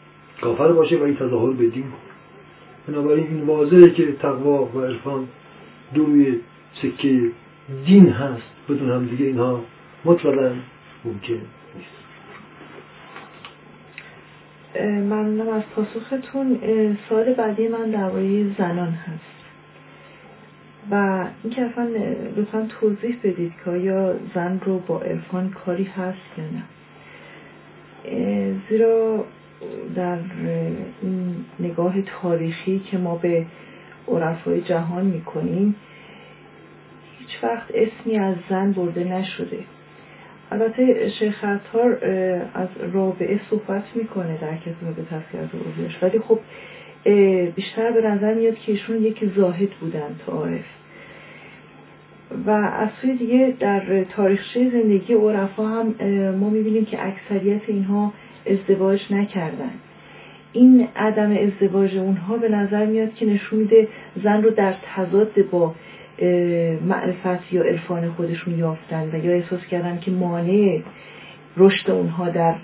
Speaker 1: کافر باشه و این تظاهر به دین بنابراین این واضحه که تقوا و عرفان دوی سکه دین هست. بدون هم دیگه اینها مطلقا ممکن نیست.
Speaker 2: ممنونم از پاسختون. سال بعدی من درباره زنان هست. و اینکه اصلا لطفا توضیح بدید که آیا زن رو با عرفان کاری هست یا نه. زیرا در این نگاه تاریخی که ما به عرفای جهان می‌کنیم هیچ وقت اسمی از زن برده نشده. البته شیخ عطار از رابعه صحبت می‌کنه در کتاب به تذکرت اوزیش ولی خب بیشتر به نظر میاد که ایشون یکی زاهد بودن عارف. و از سوی دیگه در تاریخچه زندگی عرفا هم ما می‌بینیم که اکثریت اینها ازدواج نکردن. این عدم ازدواج اونها به نظر میاد که نشون میده زن رو در تضاد با معرفت یا عرفان خودشون یافتن و یا احساس کردن که مانع رشد اونها در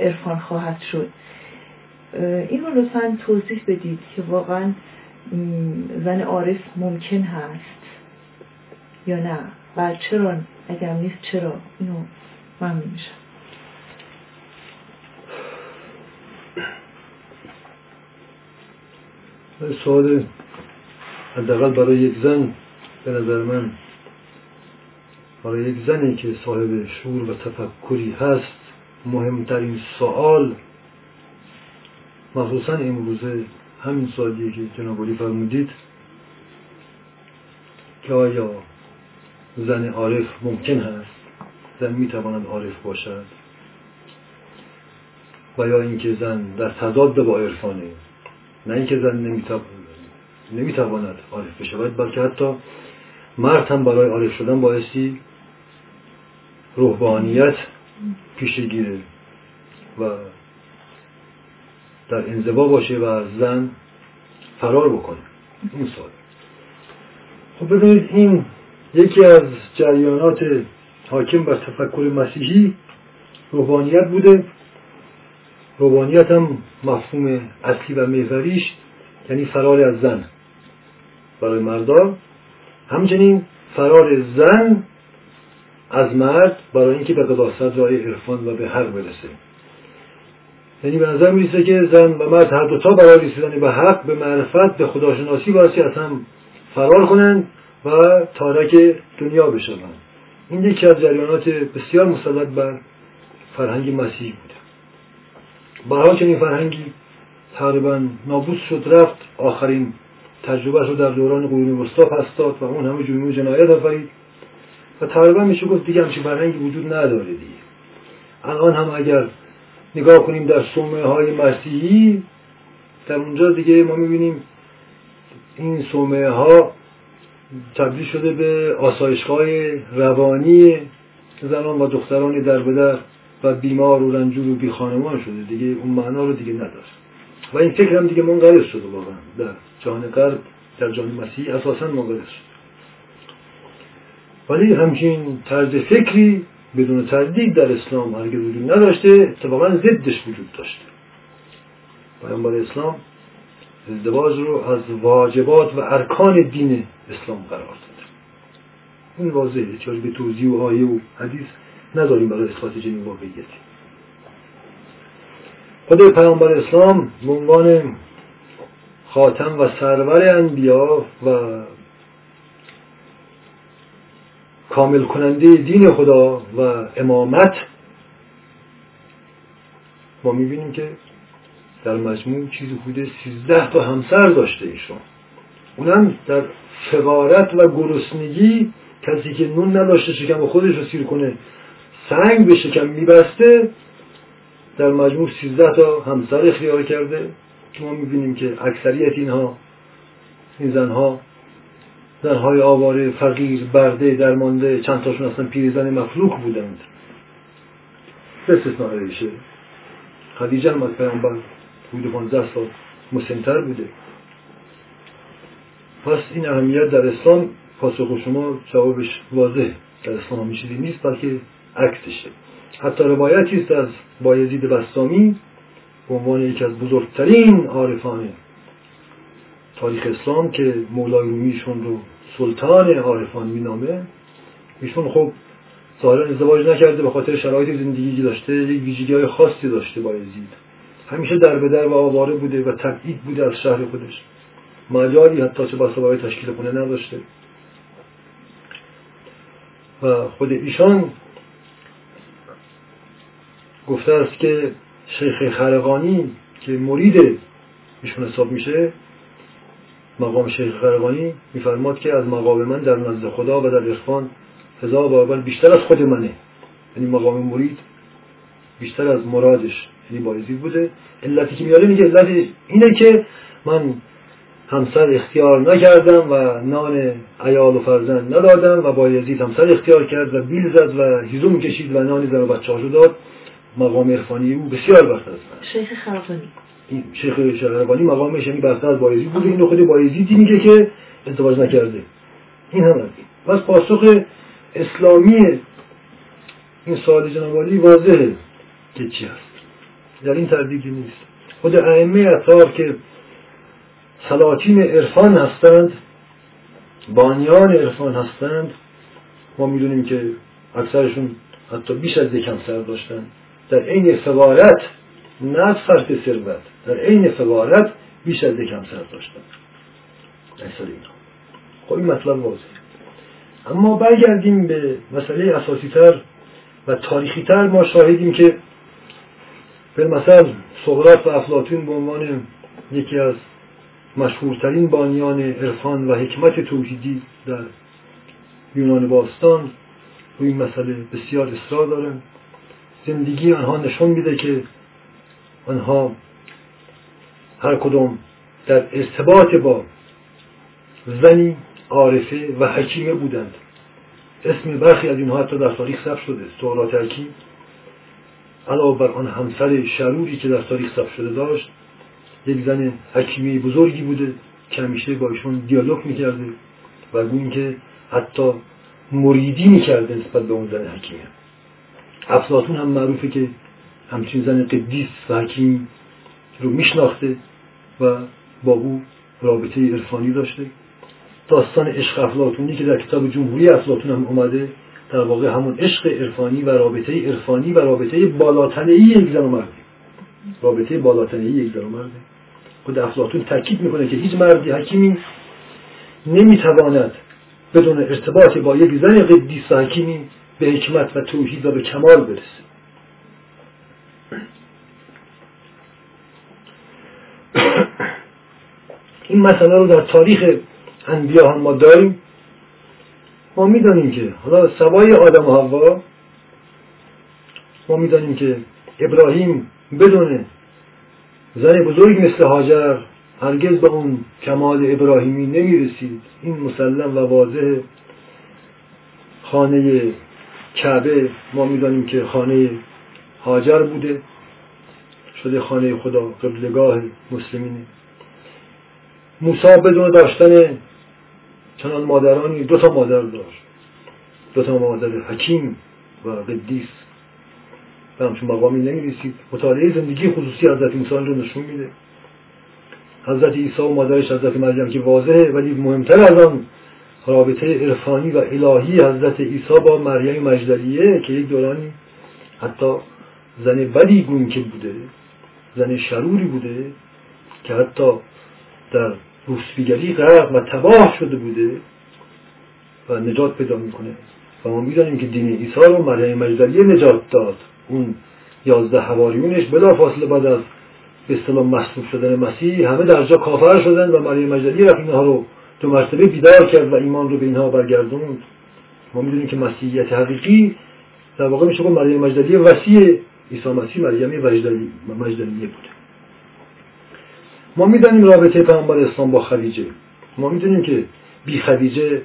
Speaker 2: عرفان خواهد شد. این رو لطفا توضیح بدید که واقعا زن عارف ممکن هست یا نه و چرا؟ اگر نیست چرا؟ اینو ممنون میشم
Speaker 1: سوال حداقل برای یک زن به نظر من برای یک زنی که صاحب شعور و تفکری هست مهمترین سوال مخصوصا امروزه همین سوالیه که جناب فرمودید که آیا زن عارف ممکن هست؟ زن می‌تواند عارف باشد؟ و یا اینکه زن در تضاد با عرفانه؟ نه اینکه زن نمی‌تواند عارف بشود بلکه حتی مرد هم برای عارف شدن بایستی روحانیت پیشگیره و در انزوا باشه و از زن فرار بکنه. این سال خب ببینید این یکی از جریانات حاکم بر تفکر مسیحی روحانیت بوده. روحانیت هم مفهوم اصلی و محوریش یعنی فرار از زن برای مردان همچنین فرار زن از مرد برای اینکه به قداست رای عرفان و به حق برسه. یعنی به نظر می‌رسه که زن و مرد هر دوتا برای رسیدن به حق به معرفت به خداشناسی باعثی از هم فرار کنند و تارک دنیا بشوند. این یکی از جریانات بسیار مسلط بر فرهنگ مسیحی بوده. برای چنین فرهنگی تقریبا نابود شد رفت. آخرین تجربه رو در دوران قرون وسطا پس داد و اون همه و جنایت آفرید. و تقریبا میشه گفت دیگه همچین فرهنگی وجود نداره دیگه. الان هم اگر نگاه کنیم در سومه های مسیحی در اونجا دیگه ما می‌بینیم این سومه ها تبدیل شده به آسایشگاه روانی زنان و دختران در بدر و بیمار و رنجور و بی خانمان شده. دیگه اون معنا رو دیگه نداره و این فکر هم دیگه منقرض شده واقعا. در جهان غرب در جهان مسیحی اساسا منقرض شده. ولی همچین طرز فکری بدون تردید در اسلام هرگز وجود نداشته اتفاقا ضدش وجود داشته. پیامبر اسلام ازدواج رو از واجبات و ارکان دین اسلام قرار داده. این واضحه. چون به توضیح و آیه و حدیث نداریم برای اثبات جنین واقعیتی خود پیامبر اسلام به عنوان خاتم و سرور انبیا و کامل کننده دین خدا و امامت ما می‌بینیم که در مجموع چیزی حدود سیزده تا همسر داشته ایشون. اونم در فقارت و گرسنگی کسی که نون نداشته شکم خودش رو سیر کنه سنگ به شکم میبسته در مجموع سیزده تا همسر اختیار کرده. که ما می‌بینیم که اکثریت اینها این زنها زنهای آواره فقیر برده درمانده چند تاشون اصلا پیرزن مفلوک بودند. استثناء عایشه خدیجه هم از پیامبر حدود 15 سال مسنتر بوده. پس این اهمیت در اسلام پاسخ شما جوابش واضح. در اسلام هم چیزی نیست بلکه عکسشه. حتی روایتی است از بایزید بستامی به عنوان یکی از بزرگترین عارفان تاریخ اسلام که مولای رومیشون رو سلطان عارفان مینامه. ایشون خب ظاهرا ازدواج نکرده به خاطر شرایط زندگی داشته یک ویژگی های خاصی داشته با یزید. همیشه در به در و آواره بوده و تبعید بوده از شهر خودش. مجالی حتی چه بسابقه تشکیل خونه نداشته. و خود ایشان گفته است که شیخ خرقانی که مرید ایشون حساب میشه مقام شیخ خرقانی میفرماد که از مقام من در نزد خدا و در عرفان هزار بار بیشتر از خود منه. یعنی مقام مرید بیشتر از مرادش یعنی بایزید بوده. علتی که میاره میگه علت اینه که من همسر اختیار نکردم و نان ایال و فرزند ندادم و بایزید همسر اختیار کرد و بیل زد و هیزوم کشید و نانی در بچه داد. مقام عرفانی او بسیار برتر است.
Speaker 2: شیخ خرقانی
Speaker 1: شیخ شهربانی مقامش یعنی برتر از بایزید بوده این خود بایزیدی میگه که ازدواج نکرده. این هم پس پاسخ اسلامی این سوال جنابالی واضحه که چی هست در این تردیدی نیست. خود ائمه اطهار که سلاطین عرفان هستند بانیان عرفان هستند ما می‌دونیم که اکثرشون حتی بیش از یک همسر داشتن. در عین فقارت نه فرق ثروت. در عین فقارت بیش از یک همسر داشتن اکثر اینا خب این مطلب واضحه اما برگردیم به مسئله اساسی تر و تاریخی تر ما شاهدیم که به مثل سقراط و افلاتون به عنوان یکی از مشهورترین بانیان عرفان و حکمت توحیدی در یونان باستان. روی این مسئله بسیار اصرار دارند زندگی آنها نشون میده که آنها هر کدوم در ارتباط با زنی عارفه و حکیمه بودند. اسم برخی از اینها حتی در تاریخ ثبت شده. سقراط حکیم علاوه بر آن همسر شروری که در تاریخ ثبت شده داشت یک زن حکیمی بزرگی بوده که همیشه با ایشون دیالوگ می‌کرده و گوین که حتی مریدی می‌کرده نسبت به اون زن حکیمه افلاطون هم معروفه که همچین زن قدیس و حکیم رو میشناخته و با او رابطه عرفانی داشته. داستان عشق افلاطونی که در کتاب جمهوری افلاطون هم اومده در واقع همون عشق عرفانی و رابطه عرفانی و رابطه بالاتنه یک زن و مرده. رابطه بالاتنه یک زن و مرده. خود افلاطون تاکید می‌کنه که هیچ مردی حکیمی نمی‌تواند بدون ارتباط با یک زن قدیس و حکیمی به حکمت و توحید و به کمال برسه. این مسئله رو در تاریخ انبیا هم ما داریم. ما می‌دانیم که حالا سوای آدم و حوا ما می‌دانیم که ابراهیم بدون زن بزرگ مثل هاجر هرگز به اون کمال ابراهیمی نمی رسید این مسلم و واضح خانه کعبه ما می‌دانیم که خانه هاجر بوده. شده خانه خدا قبلگاه مسلمینه. موسی بدون داشتن چنان مادرانی دو تا مادر داشت. دو تا مادر حکیم و قدیس. به همچون مقامی نمی‌رسید. مطالعه زندگی خصوصی حضرت موسی رو نشون میده. حضرت عیسی و مادرش حضرت مریم که واضحه ولی مهمتر از آن رابطه عرفانی و الهی حضرت عیسی با مریم مجدلیه که یک دورانی حتی زن بدی گون که بوده زن شروری بوده که حتی در روسبیگری غرق و تباه شده بوده و نجات پیدا می‌کنه. و ما می‌دانیم که دین عیسی رو مریم مجدلیه نجات داد. اون یازده حواریونش بلا فاصله بعد از به اصطلاح مصلوب شدن مسیح همه در جا کافر شدن و مریم مجدلی رفت اینها رو دو مرتبه بیدار کرد و ایمان رو به اینها برگردوند. ما می‌دونیم که مسیحیت حقیقی در واقع میشه گفت مریم مجدلی وسیع عیسی مسیح مریم مجدلی بود. ما می‌دانیم رابطه پیامبر اسلام با خدیجه. ما می‌دونیم که بی خدیجه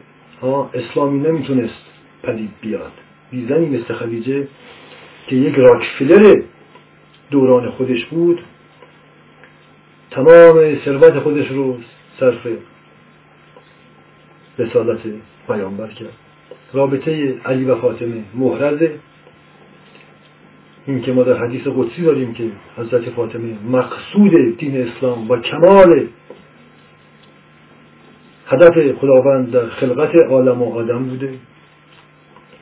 Speaker 1: اسلامی نمی‌تونست پدید بیاد. بی زنی مثل خدیجه که یک راکفلر دوران خودش بود. تمام ثروت خودش رو صرف رسالت پیامبر کرد. رابطه علی و فاطمه محرزه. این که ما در حدیث قدسی داریم که حضرت فاطمه مقصود دین اسلام و کمال هدف خداوند در خلقت عالم و آدم بوده.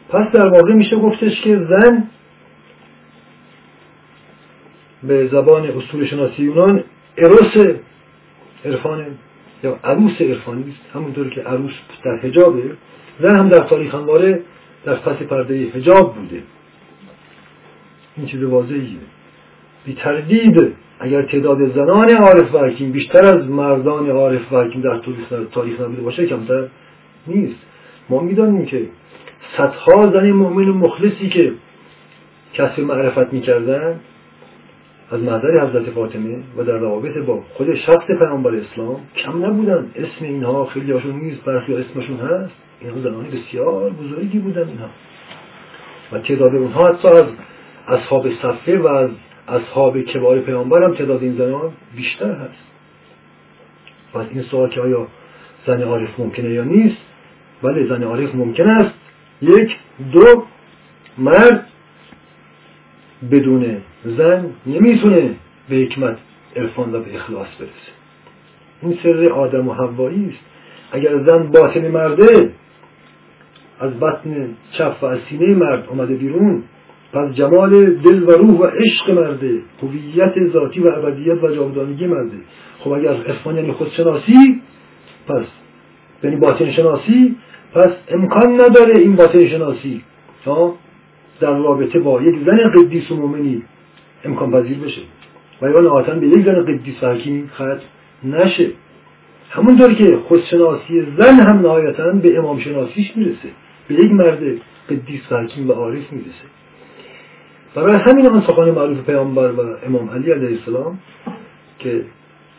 Speaker 1: پس در واقع میشه گفتش که زن به زبان اصول شناسی یونان اروس عرفان یا عروس عرفانی است همونطور که عروس در حجابه زن هم در تاریخ همواره در پس پرده حجاب بوده. این چیز واضحیه. بی تردید اگر تعداد زنان عارف و حکیم بیشتر از مردان عارف و حکیم در تاریخ نبوده باشه کمتر نیست. ما می‌دانیم که صدها زن مؤمن مخلصی که کسب معرفت می‌کردن از محضر حضرت فاطمه و در روابط با خود شخص پیامبر اسلام کم نبودن. اسم اینها خیلی هاشون نیست برخی اسمشون هست. اینها زنانی بسیار بزرگی بودن اینها و تعداد اونها حتی از اصحاب صفه و از اصحاب کبار پیامبر هم تعداد این زنان بیشتر هست. پس این سوال که آیا زن عارف ممکنه یا نیست؟ بله زن عارف ممکن است یک دو مرد بدون زن نمی‌تونه به حکمت عرفان و به اخلاص برسه. این سر آدم و حوایی است. اگر زن باطن مرده از بطن چپ و از سینه مرد آمده بیرون پس جمال دل و روح و عشق مرده هویت ذاتی و ابدیت و جاودانگی مرده. خب اگر عرفان یعنی خودشناسی پس یعنی باطن شناسی پس امکان نداره این باطن شناسی در رابطه با یک زن قدیس و مؤمنی امکان پذیر بشه. و یا نهایتا به یک زن قدیس و حکیم ختم نشه. همونطور که خودشناسی زن هم نهایتا به امام شناسیش می‌رسه. به یک مرد قدیس و حکیم و عارف می‌رسه. برای همین آن سخن معروف پیامبر و امام علی علیه السلام که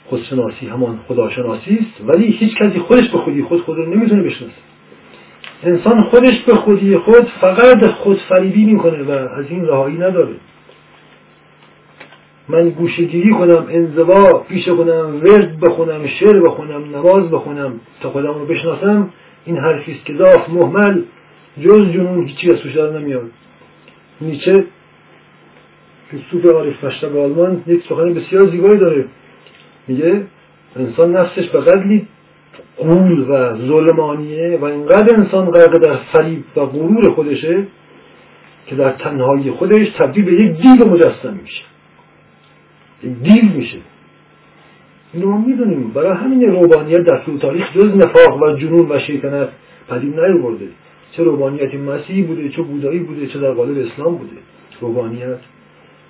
Speaker 1: خودشناسی همان خداشناسی است ولی هیچ کسی خودش به خودی خود خود رو نمی‌تونه بشناسه. انسان خودش به خودی خود فقط خودفریبی می‌کنه و از این رهایی نداره. من گوشگیری کنم انزوا پیش کنم ورد بخونم شعر بخونم نماز بخونم تا خودم رو بشناسم این حرفی که ضعف محمل جز جنون هیچی از در نمیاد. نیچه فیلسوف عارف مشتب آلمان یک سخن بسیار زیبایی داره. میگه انسان نفسش به قدری قول و ظلمانیه و اینقدر انسان غرق در فریب و غرور خودشه که در تنهایی خودش تبدیل به یک دیو مجسم میشه. یک دیو میشه. اینو ما می‌دونیم. برای همین روبانیت در طول تاریخ جز نفاق و جنون و شیطنت پدید نیاورده. چه روبانیت مسیحی بوده چه بودایی بوده چه در قالب اسلام بوده. روبانیت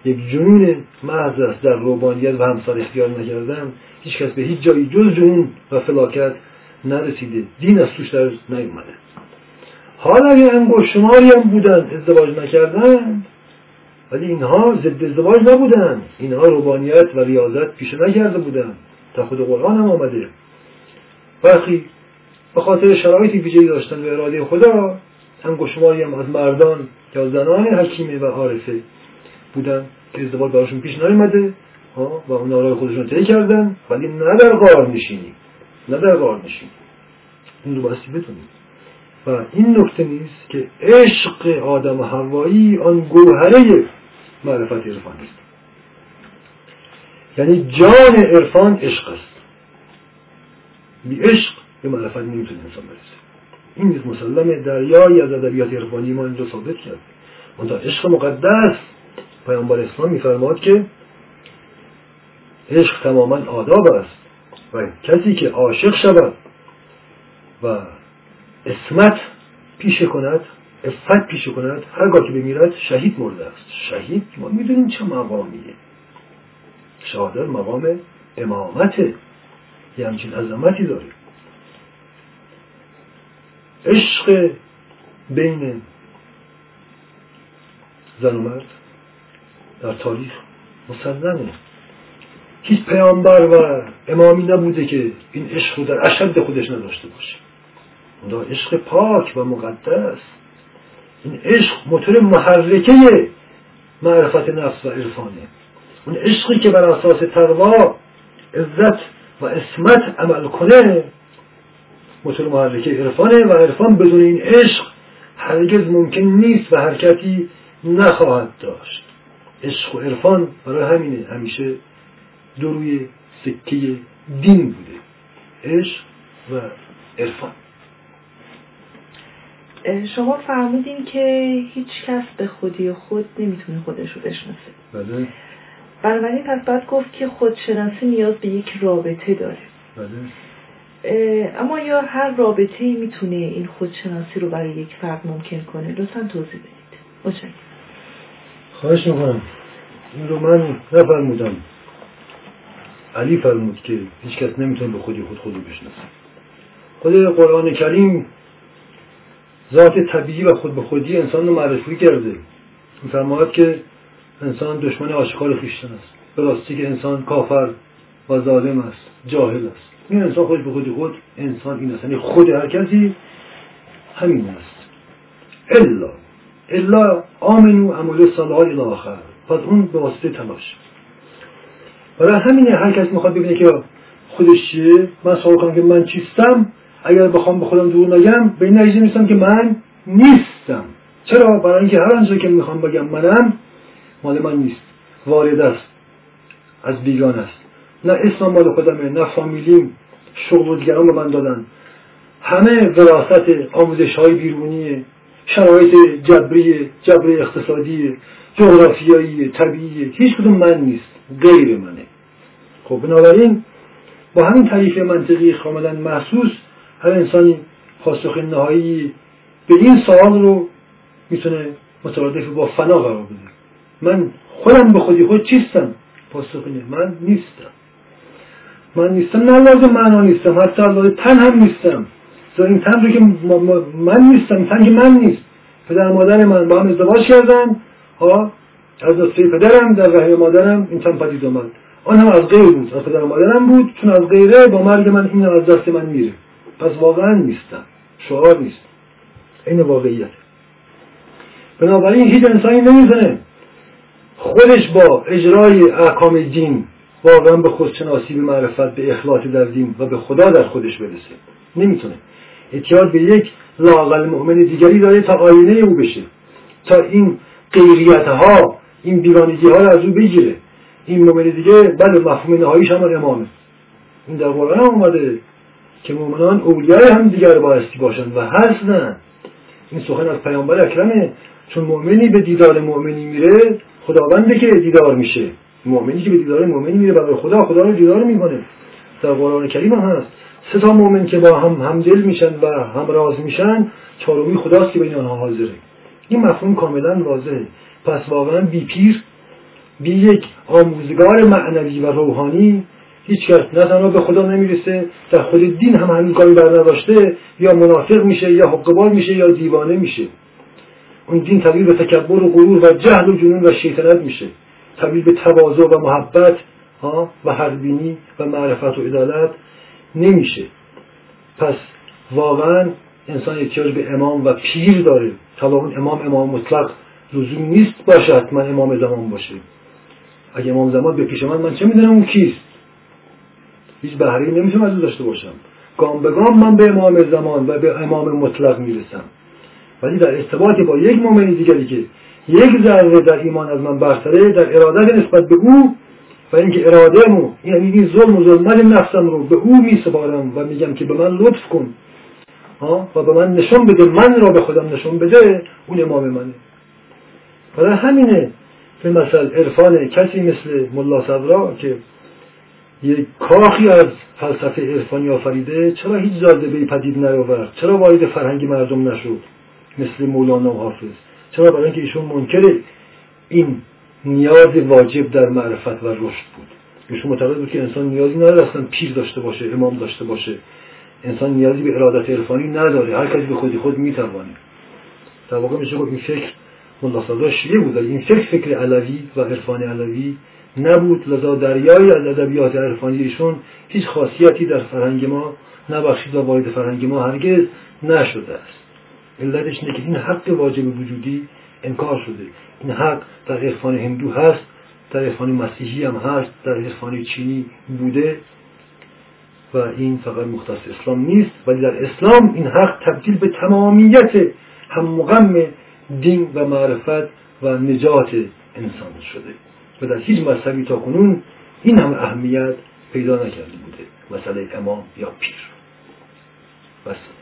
Speaker 1: یک جنون محض است در روبانیت و همسر اختیار نکردن. هیچ کس به هیچ جایی جز جنون و فلاکت نرسیده. دین از توش در نیومده. حالا اگر انگوش شماری هم بودن ازدواج نکردن ولی اینها ضد ازدواج نبودن اینها روبانیت و ریاضت پیش نکرده بودن در خود قرآن هم آمده. برخی به خاطر شرایط ویژه‌ای داشتن به اراده خدا انگشتماری هم از مردان یا زنان حکیمه و عارفه بودن که ازدواج براشون پیش نیومده و اون آرای خودشون طی کردن ولی نه در غار نشینی. نه در غار نشینی. این رو باستی بدونید و این نکته نیست که عشق آدم هوایی آن گوهره معرفت عرفان است. یعنی جان عرفان عشق است. بی عشق به معرفت نمی‌تونه انسان برسه. این نیز مسلمه دریایی از ادبیات عرفانی ما اینجا ثابت کرد منتها عشق مقدس پیامبر اسلام میفرماد که عشق تماما آداب است و کسی که عاشق شود و اسمت پیشه کند افت پیشه کند هرگاه که بمیرد شهید مرده است. شهید؟ ما می‌دونیم چه مقامیه. شهادت مقام امامته. یه همچین عظمتی داره. عشق بین زن و مرد در تاریخ مسلمه هیچ پیامبر و امامی نبوده که این عشق رو در اشد خودش نداشته باشه. اون عشق پاک و مقدس. این عشق موتور محرکه معرفت نفس و عرفانه. اون عشقی که بر اساس تقوا عزت و اسمت عمل کنه موتور محرکه عرفانه و عرفان بدون این عشق هرگز ممکن نیست و حرکتی نخواهد داشت. عشق و عرفان برای همینه. همیشه دو روی سکه دین بوده. عشق و عرفان.
Speaker 2: شما فرمودین که هیچ کس به خودی خود نمی‌تونه خودش رو بشناسه.
Speaker 1: بله.
Speaker 2: بنابراین پس باید گفت که خودشناسی نیاز به یک رابطه داره.
Speaker 1: بله.
Speaker 2: اما یا هر رابطه ای می‌تونه این خودشناسی رو برای یک فرد ممکن کنه؟ لطفا توضیح بدید. متشکرم.
Speaker 1: خواهش می‌کنم. این رو من نفرمودم. علی فرمود که هیچ کس نمی‌تونه به خودی خود خودو بشناسه. خود قرآن کریم ذات طبیعی و خود به خودی انسان رو معرفی کرده. فرماید که انسان دشمن آشکار خویشتن است. به راستی که انسان کافر و ظالم است جاهل است. این انسان خود به خودی خود انسان این است خود هر کسی همین است. الا الا آمنو عمل صالحات الى آخر. پس اون به واسطه تلاش برای همینه هر کس می‌خواد ببینه که خودش چیه من سوال کنم که من چیستم؟ اگر بخوام به خودم دور نگم به این نتیجه می‌رسم که من نیستم. چرا؟ برای اینکه هر آنچه که می‌خوام بگم منم مال من نیست. وارد است. از بیگان است. نه اسم مال خودمه نه فامیلیم شغل و دیگران به من دادن. همه وراثت آموزش های بیرونی شرایط جبری جبر اقتصادی جغرافیایی طبیعی هیچ کدوم من نیست غیر منه. خب بنابراین با همین تعریف منطقی کاملا محسوس هر انسانی پاسخ نهایی به این سوال رو می‌تونه مترادف با فنا قرار بده. من خودم به خودی خود چیستم؟ پاسخ اینه من نیستم. من نیستم نه لازم معنا نیستم حتی لازم تن هم نیستم. این تن که من نیستم تن من نیست. پدر مادر من با هم ازدواج کردن. ها از نطفه پدرم در رحم مادرم این تن پدید آمد آن هم از غیر بود از پدر مادرم بود چون از غیره با مرگ من این از دست من میره. پس واقعا نیستم شعار نیست. این واقعیت. بنابراین هیچ انسانی نمی‌زنه خودش با اجرای احکام دین واقعا به خودشناسی به معرفت به اخلاص در دین و به خدا در خودش برسه. نمی‌تونه. احتیاج به یک لاقل مؤمن دیگری داره تا آینه او بشه. تا این غیریت ها این بیگانگی ها رو از او بگیره. این مؤمن دیگه بله مفهوم نهاییش هم امامه. این در قرآن اومده که مؤمنان اولیای هم دیگر بایستی باشند و هستن این سخن از پیامبر اکرمه چون مؤمنی به دیدار مؤمنی میره خداونده که دیدار میشه. مؤمنی که به دیدار مؤمنی میره برای خدا خدا رو دیدار می‌کنه. در قرآن کریم هم هست. سه تا مؤمن که با هم همدل میشن و هم راز میشن چهارمی خداست که بین آنها حاضره. این مفهوم کاملا واضحه. پس واقعا بی پیر بی یک آموزگار معنوی و روحانی هیچ کس نه تنها به خدا نمی‌رسه در خود دین هم همین کاری بر نداشته یا منافق میشه یا حقبال میشه یا دیوانه میشه. اون دین تبدیل به تکبر و غرور و جهل و جنون و شیطنت میشه. تبدیل به تواضع و محبت و حربینی و معرفت و عدالت. نمیشه. پس واقعا انسان احتیاج به امام و پیر داره اون امام امام مطلق لزوم نیست باشه حتما امام زمان باشه. اگه امام زمان به پیش من من چه می‌دونم اون کیست؟ هیچ بهره نمی‌تونم از داشته باشم. گام به گام من به امام زمان و به امام مطلق می‌رسم. ولی در ارتباطی با یک مؤمن دیگری که یک ذره در ایمان از من برتره در ارادت نسبت به او و اینکه اراده مو یعنی این ظلم و ظلمت نفسم رو به او میسپارم و میگم که به من لطف کن. و به من نشون بده من را به خودم نشون بده اون امام منه. برای همینه به مثل عرفان کسی مثل ملا صدرا که یک کاخی از فلسفه عرفانی آفریده چرا هیچ جاذبه پدید نیاورد؟ چرا وارد فرهنگ مردم نشد؟ مثل مولانا و حافظ. چرا برای اینکه ایشون منکر این نیاز واجب در معرفت و رشد بود. ایشون معتقد بود که انسان نیازی نداره اصلا پیر داشته باشه امام داشته باشه. انسان نیازی به ارادت عرفانی نداره. هر کسی به خودی خود می‌توانه. در واقع میشه این فکر ملا شیعه بود. این فکر فکر علوی و عرفان علوی نبود. لذا دریایی از ادبیات عرفانی ایشون هیچ خاصیتی در فرهنگ ما نبخشید و وارد فرهنگ ما هرگز نشده است. علتش اینه که این حق واجب وجودی انکار شده. این حق در عرفان هندو هست در عرفان مسیحی هم هست در عرفان چینی بوده و این فقط مختص اسلام نیست. ولی در اسلام این حق تبدیل به تمامیت هم مقم دین و معرفت و نجات انسان شده. و در هیچ مذهبی تا کنون این هم اهمیت پیدا نکرده بوده. مسئله امام یا پیر. بس.